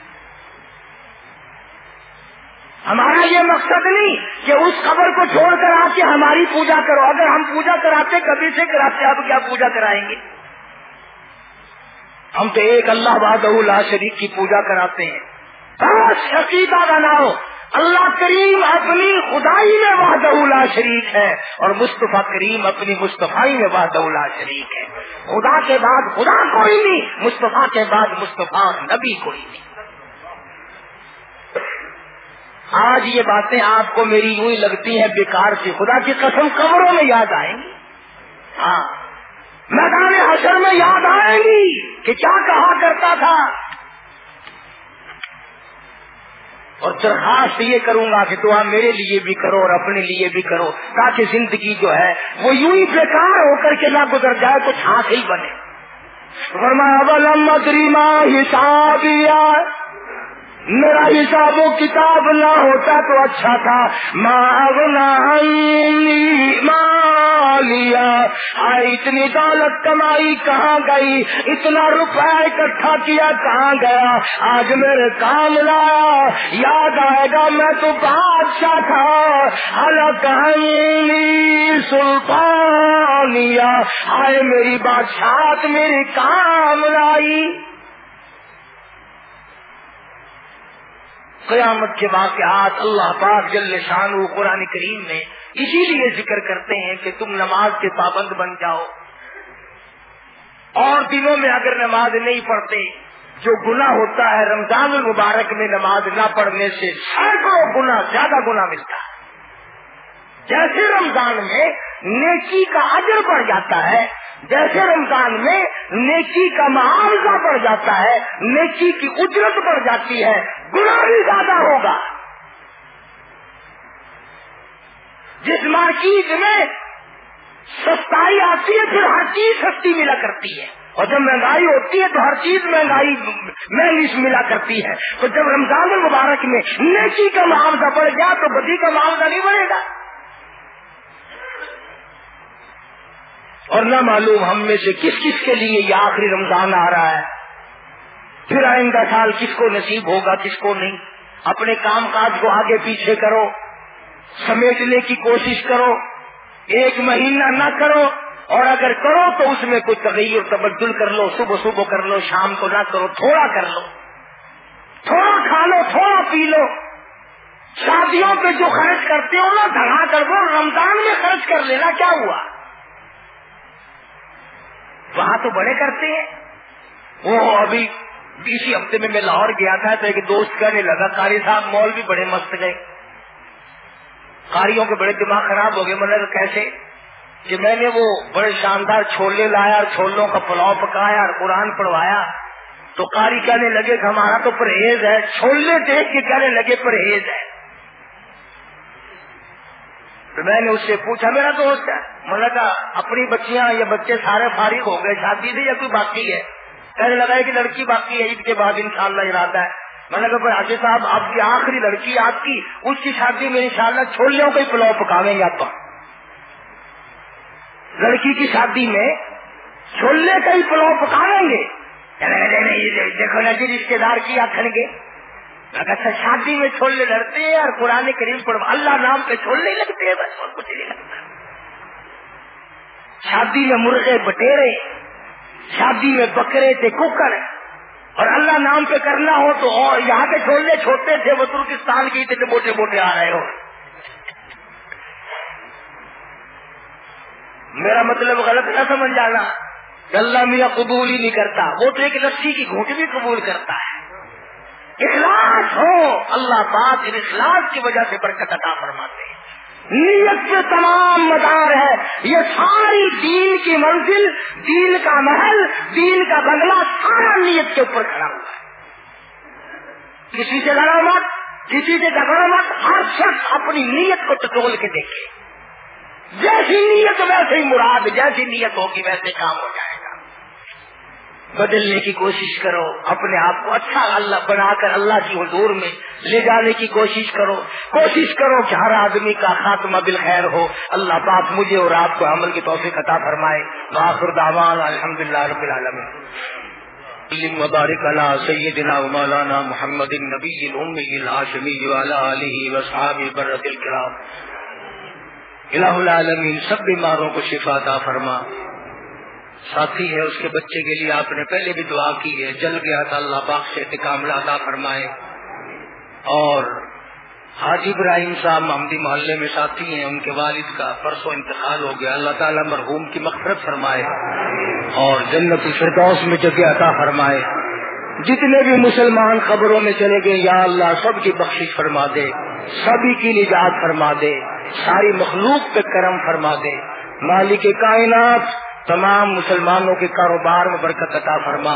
ہمارا یہ مقصد نہیں کہ اس خبر کو چھوڑ کر آ کے ہماری پوجا کرو۔ اگر ہم پوجا کراتے، کبھی سے کراتے، اب کیا پوجا کرائیں گے؟ ہم تو ایک اللہ باد اللہ شریف کی پوجا کراتے ہیں۔ بس شکیتا بناؤ اللہ کریم اپنی خدائی میں وحدہ شریک ہے اور مصطفیٰ کریم اپنی مصطفی میں وحدہ شریک ہے۔ خدا کے بعد خدا کوئی نہیں، مصطفیٰ کے بعد مصطفیٰ نبی کوئی نہیں۔ آج یہ باتیں آپ کو میری یوں ہی لگتی ہیں، بیکار کی خدا کی قسم قبروں میں یاد آئیں گی۔ ہاں میدان حشر میں یاد آئیں گی کہ کیا کہا کرتا تھا؟ اور درخواست یہ کروں گا کہ دعا میرے لیے بھی کرو اور اپنے لیے بھی کرو تاکہ زندگی جو ہے وہ یوں ہی بیکار ہو کر کے نہ گزر جائے، کچھ حاصل بنے۔ ورما حساب میرا حساب و کتاب نہ ہوتا تو اچھا تھا۔ ماں لیا۔ اتنی دولت کمائی کہاں گئی؟ اتنا روپیہ اکٹھا کیا کہاں گیا؟ آج میرے کام لایا۔ یاد آئے گا میں تو بادشاہ تھا۔ الگ سلطانیہ۔ آئے میری بادشاہ میری کام لائی۔ قیامت کے واقعات اللہ پاک جل شان قرآن کریم میں اسی لیے ذکر کرتے ہیں کہ تم نماز کے پابند بن جاؤ۔ اور دنوں میں اگر نماز نہیں پڑھتے، جو گنا ہوتا ہے، رمضان المبارک میں نماز نہ پڑھنے سے سینکڑوں گنا زیادہ گنا ملتا ہے۔ جیسے رمضان میں نیکی کا اجر بڑھ جاتا ہے، جیسے رمضان میں نیکی کا معاوضہ بڑھ جاتا ہے، نیکی کی اجرت بڑھ جاتی ہے گنا بھی زیادہ ہوگا۔ جس مارکیٹ میں سستائی آتی ہے، پھر ہر چیز سستی ملا کرتی ہے۔ اور جب مہنگائی ہوتی ہے، تو ہر چیز مہنگائی مہنگی ملا کرتی ہے۔ تو جب رمضان المبارک میں نیکی کا معاوضہ بڑھ گیا، تو بدی کا معاوضہ نہیں بڑھے گا۔ اور نہ معلوم ہم میں سے کس کس کے لیے یہ آخری رمضان آ رہا ہے۔ پھر آئندہ سال کس کو نصیب ہوگا، کس کو نہیں۔ اپنے کام کاج کو آگے پیچھے کرو۔ سمیٹنے کی کوشش کرو۔ ایک مہینہ نہ کرو۔ اور اگر کرو تو اس میں کوئی تغیر، تبدل کر لو، صبح صبح کر لو، شام کو نہ کرو، تھوڑا کر لو۔ تھوڑا کھا لو، تھوڑا پی لو۔ شادیوں پہ جو خرچ کرتے ہو نا، دھڑا کر دو رمضان میں خرچ کر لینا، کیا ہوا؟ وہاں تو بڑے کرتے ہیں۔ وہ ابھی اسی ہفتے میں میں لاہور گیا تھا تو ایک دوست کہنے لگا، قاری صاحب مال بھی بڑے مست گئے۔ کاریوں کے بڑے دماغ خراب ہو گئے۔ مطلب کیسے؟ کہ میں نے وہ بڑے شاندار چھولے لایا اور چھولوں کا پلاؤ پکایا اور قرآن پڑھوایا۔ تو کاری کہنے لگے کہ ہمارا تو پرہیز ہے۔ چھولے دیکھ کے کہنے لگے، پرہیز ہے۔ تو میں نے اس سے پوچھا، میرا دوست ہے۔ میں نے کہا، اپنی بچیاں یا بچے سارے فارغ ہو گئے، شادی سے یا کوئی باقی ہے؟ کہنے لگا کہ لڑکی باقی ہے، عید کے بعد ان شاء اللہ ارادہ ہے۔ میں نے کہا حاجی صاحب، آپ کی آخری لڑکی آپ کی، اس کی شادی میں انشاءاللہ شاء اللہ کا ہی پلاؤ پکاویں گے آپ لڑکی کی شادی میں چھولے کا ہی پلاؤ پکاویں گے۔ دیکھو نا جی رشتے دار کی آخر گے۔ اچھا شادی میں چھولے لڑتے ہیں اور قرآن کریم پڑھ اللہ نام پہ چھولے لگتے ہیں، بس اور کچھ نہیں لگتا۔ شادی میں مرغے بٹیرے، شادی میں بکرے تھے کوکر اور اللہ نام پہ کرنا ہو تو اور یہاں کے چھولے چھوٹے تھے، وہ ترکستان کی تھے موٹے موٹے آ رہے ہو۔ میرا مطلب غلط نہ سمجھ جانا اللہ میاں قبول ہی نہیں کرتا، وہ تو ایک لسی کی گھونٹ بھی قبول کرتا ہے۔ اخلاص ہو، اللہ پاک ان اخلاص کی وجہ سے برکت عطا فرماتے ہیں۔ نیت کے تمام مدار ہے، یہ ساری دین کی منزل، دین کا محل، دین کا بنگلہ سارا نیت کے اوپر کھڑا ہوا ہے۔ کسی سے لڑا مت، کسی سے جھگڑا مت، ہر شخص اپنی نیت کو ٹٹول کے دیکھے۔ جیسی نیت ویسے ہی مراد، جیسی نیت ہوگی ویسے کام ہو جائے۔ بدلنے کی کوشش کرو، اپنے آپ کو اچھا اللہ بنا کر اللہ کی حضور میں لے جانے کی کوشش کرو۔ کوشش کرو کہ ہر آدمی کا خاتمہ بالخیر ہو۔ اللہ پاک مجھے اور آپ کو عمل کی توفیق عطا فرمائے۔ باخر دعوان الحمد للہ رب العالمین۔ مبارک علی سیدنا و مولانا محمد النبی الامی الہاشمی وعلا علیہ وصحاب برد الکرام۔ الہ العالمین، سب بیماروں کو شفا عطا فرما۔ ساتھی ہے اس کے بچے کے لیے آپ نے پہلے بھی دعا کی ہے، جل گیا تھا، اللہ پاک سے عطا فرمائے۔ اور حاجی ابراہیم صاحب محمدی محلے میں ساتھی ہیں، ان کے والد کا پرسوں انتقال ہو گیا۔ اللہ تعالیٰ مرحوم کی مغفرت فرمائے اور جنت الفردوس میں جگہ عطا فرمائے۔ جتنے بھی مسلمان خبروں میں چلے گئے، یا اللہ سب کی بخشش فرما دے، سبھی کی نجات فرما دے، ساری مخلوق پہ کرم فرما دے۔ مالک کائنات تمام مسلمانوں کے کاروبار میں برکت عطا فرما۔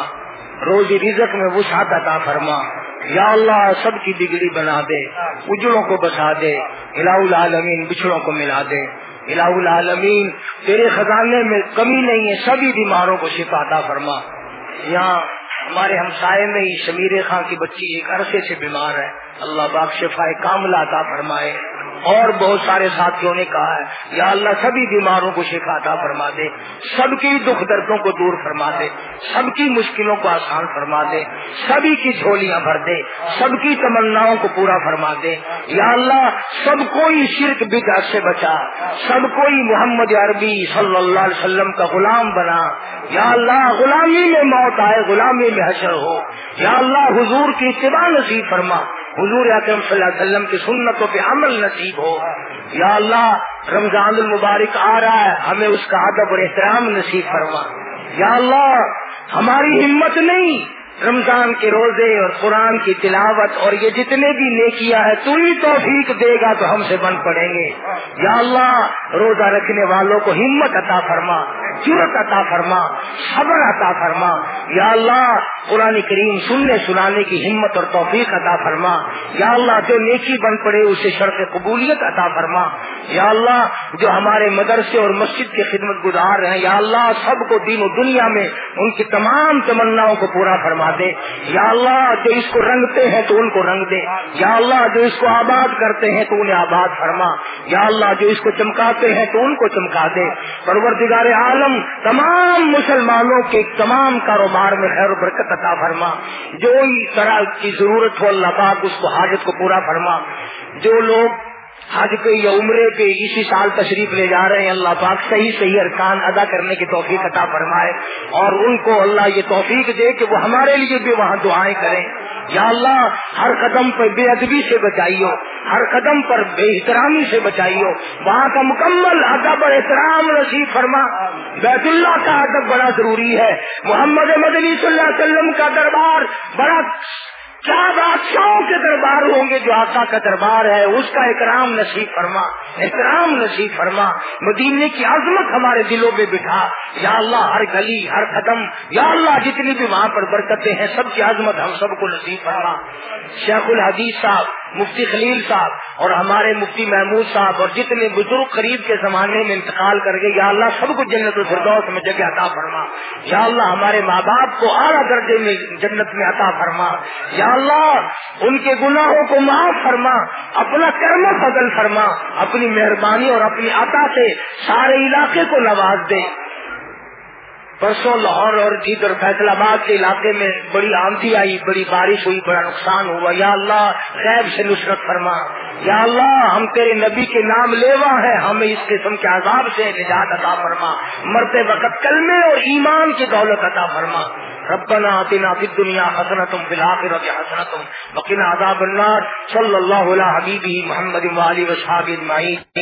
روزی رزق میں وسعت عطا فرما۔ یا اللہ، سب کی بگڑی بنا دے۔ اجڑوں کو بسا دے۔ الہ العالمین، بچھڑوں کو ملا دے۔ الہ العالمین، تیرے خزانے میں کمی نہیں ہے، سبھی بیماروں کو شفا عطا فرما۔ یہاں ہمارے ہمسائے میں ہی شمیر خان کی بچی ایک عرصے سے بیمار ہے۔ اللہ باغ شفا کاملہ عطا فرمائے۔ اور بہت سارے ساتھیوں نے کہا ہے، یا اللہ سبھی بیماروں کو شفا عطا فرما دے، سب کی دکھ دردوں کو دور فرما دے، سب کی مشکلوں کو آسان فرما دے، سبھی کی جھولیاں بھر دے، سب کی تمناؤں کو پورا فرما دے۔ یا اللہ، سب کوئی شرک، بدعت سے بچا، سب کوئی محمد عربی صلی اللہ علیہ وسلم کا غلام بنا۔ یا اللہ، غلامی میں موت آئے، غلامی میں حشر ہو۔ یا اللہ، حضور کی اتباع نصیب فرما۔ حضور اکرم صلی اللہ علیہ وسلم کی سنتوں پہ عمل نصیب ہو۔ یا اللہ، رمضان المبارک آ رہا ہے، ہمیں اس کا ادب اور احترام نصیب فرما۔ یا اللہ، ہماری ہمت نہیں، رمضان کے روزے اور قرآن کی تلاوت اور یہ جتنے بھی نیکیاں ہے تو ہی توفیق دے گا تو ہم سے بن پڑیں گے۔ یا اللہ، روزہ رکھنے والوں کو ہمت عطا فرما۔ جرت عطا فرما، صبر عطا فرما۔ یا اللہ، قرآن کریم سننے، سنانے کی ہمت اور توفیق عطا فرما۔ یا اللہ، جو نیکی بن پڑے، اسے شرط قبولیت عطا فرما۔ یا اللہ، جو ہمارے مدرسے اور مسجد کی خدمت گزار ہیں، یا اللہ، سب کو دین و دنیا میں ان کی تمام تمناؤں کو پورا فرما دے۔ یا اللہ، جو اس کو رنگتے ہیں تو ان کو رنگ دے۔ یا اللہ، جو اس کو آباد کرتے ہیں تو انہیں آباد فرما۔ یا اللہ، جو اس کو چمکاتے ہیں تو ان کو چمکا دے۔ پروردگار عالم تمام مسلمانوں کے تمام کاروبار میں خیر و برکت عطا فرما۔ جو طرح کی ضرورت ہو، اللہ پاک اس کو حاجت کو پورا فرما۔ جو لوگ حج پہ یا عمرے پہ اسی سال تشریف لے جا رہے ہیں۔ اللہ پاک صحیح صحیح ارکان ادا کرنے کی توفیق عطا فرمائے اور ان کو اللہ یہ توفیق دے کہ وہ ہمارے لیے بھی وہاں دعائیں کریں۔ یا اللہ، ہر قدم پر بے ادبی سے بچائیو، ہر قدم پر بے احترامی سے بچائیو۔ وہاں کا مکمل ادب اور احترام نصیب فرما۔ بیت اللہ کا ادب بڑا ضروری ہے۔ محمد مدنی صلی اللہ علیہ وسلم کا دربار بڑا چار بادشاہوں کے دربار ہوں گے جو آقا کا دربار ہے، اس کا اکرام نصیب فرما اکرام نصیب فرما، مدینے کی عظمت ہمارے دلوں میں بٹھا۔ یا اللہ، ہر گلی، ہر قدم، یا اللہ، جتنی بھی وہاں پر برکتیں ہیں، سب کی عظمت ہم سب کو نصیب فرما۔ شیخ الحدیث صاحب مفتی خلیل صاحب اور ہمارے مفتی محمود صاحب اور جتنے بزرگ قریب کے زمانے میں انتقال کر گئے، یا اللہ سب کو جنت الفردوس میں جگہ عطا فرما۔ یا اللہ ہمارے ماں باپ کو اعلیٰ درجے میں جنت میں عطا فرما۔ یا اللہ ان کے گناہوں کو معاف فرما۔ اپنا کرم فضل فرما۔ اپنی مہربانی اور اپنی عطا سے سارے علاقے کو نواز دے۔ پرسوں لاہور اور ادھر فیصلہ آباد کے علاقے میں بڑی آمدی آئی، بڑی بارش ہوئی، بڑا نقصان ہوا۔ یا اللہ، غیب سے نصرت فرما۔ یا اللہ، ہم تیرے نبی کے نام لیوا ہے ہمیں اس قسم کے عذاب سے نجات عطا فرما۔ مرتے وقت کلمے اور ایمان کی دولت عطا فرما۔ ربنا آتنا فی الدنیا حسنتم فی الاخرۃ حسنتم وقنا عذاب النار۔ صلی اللہ علیہ حبیبہ محمد و علی و اجمعین۔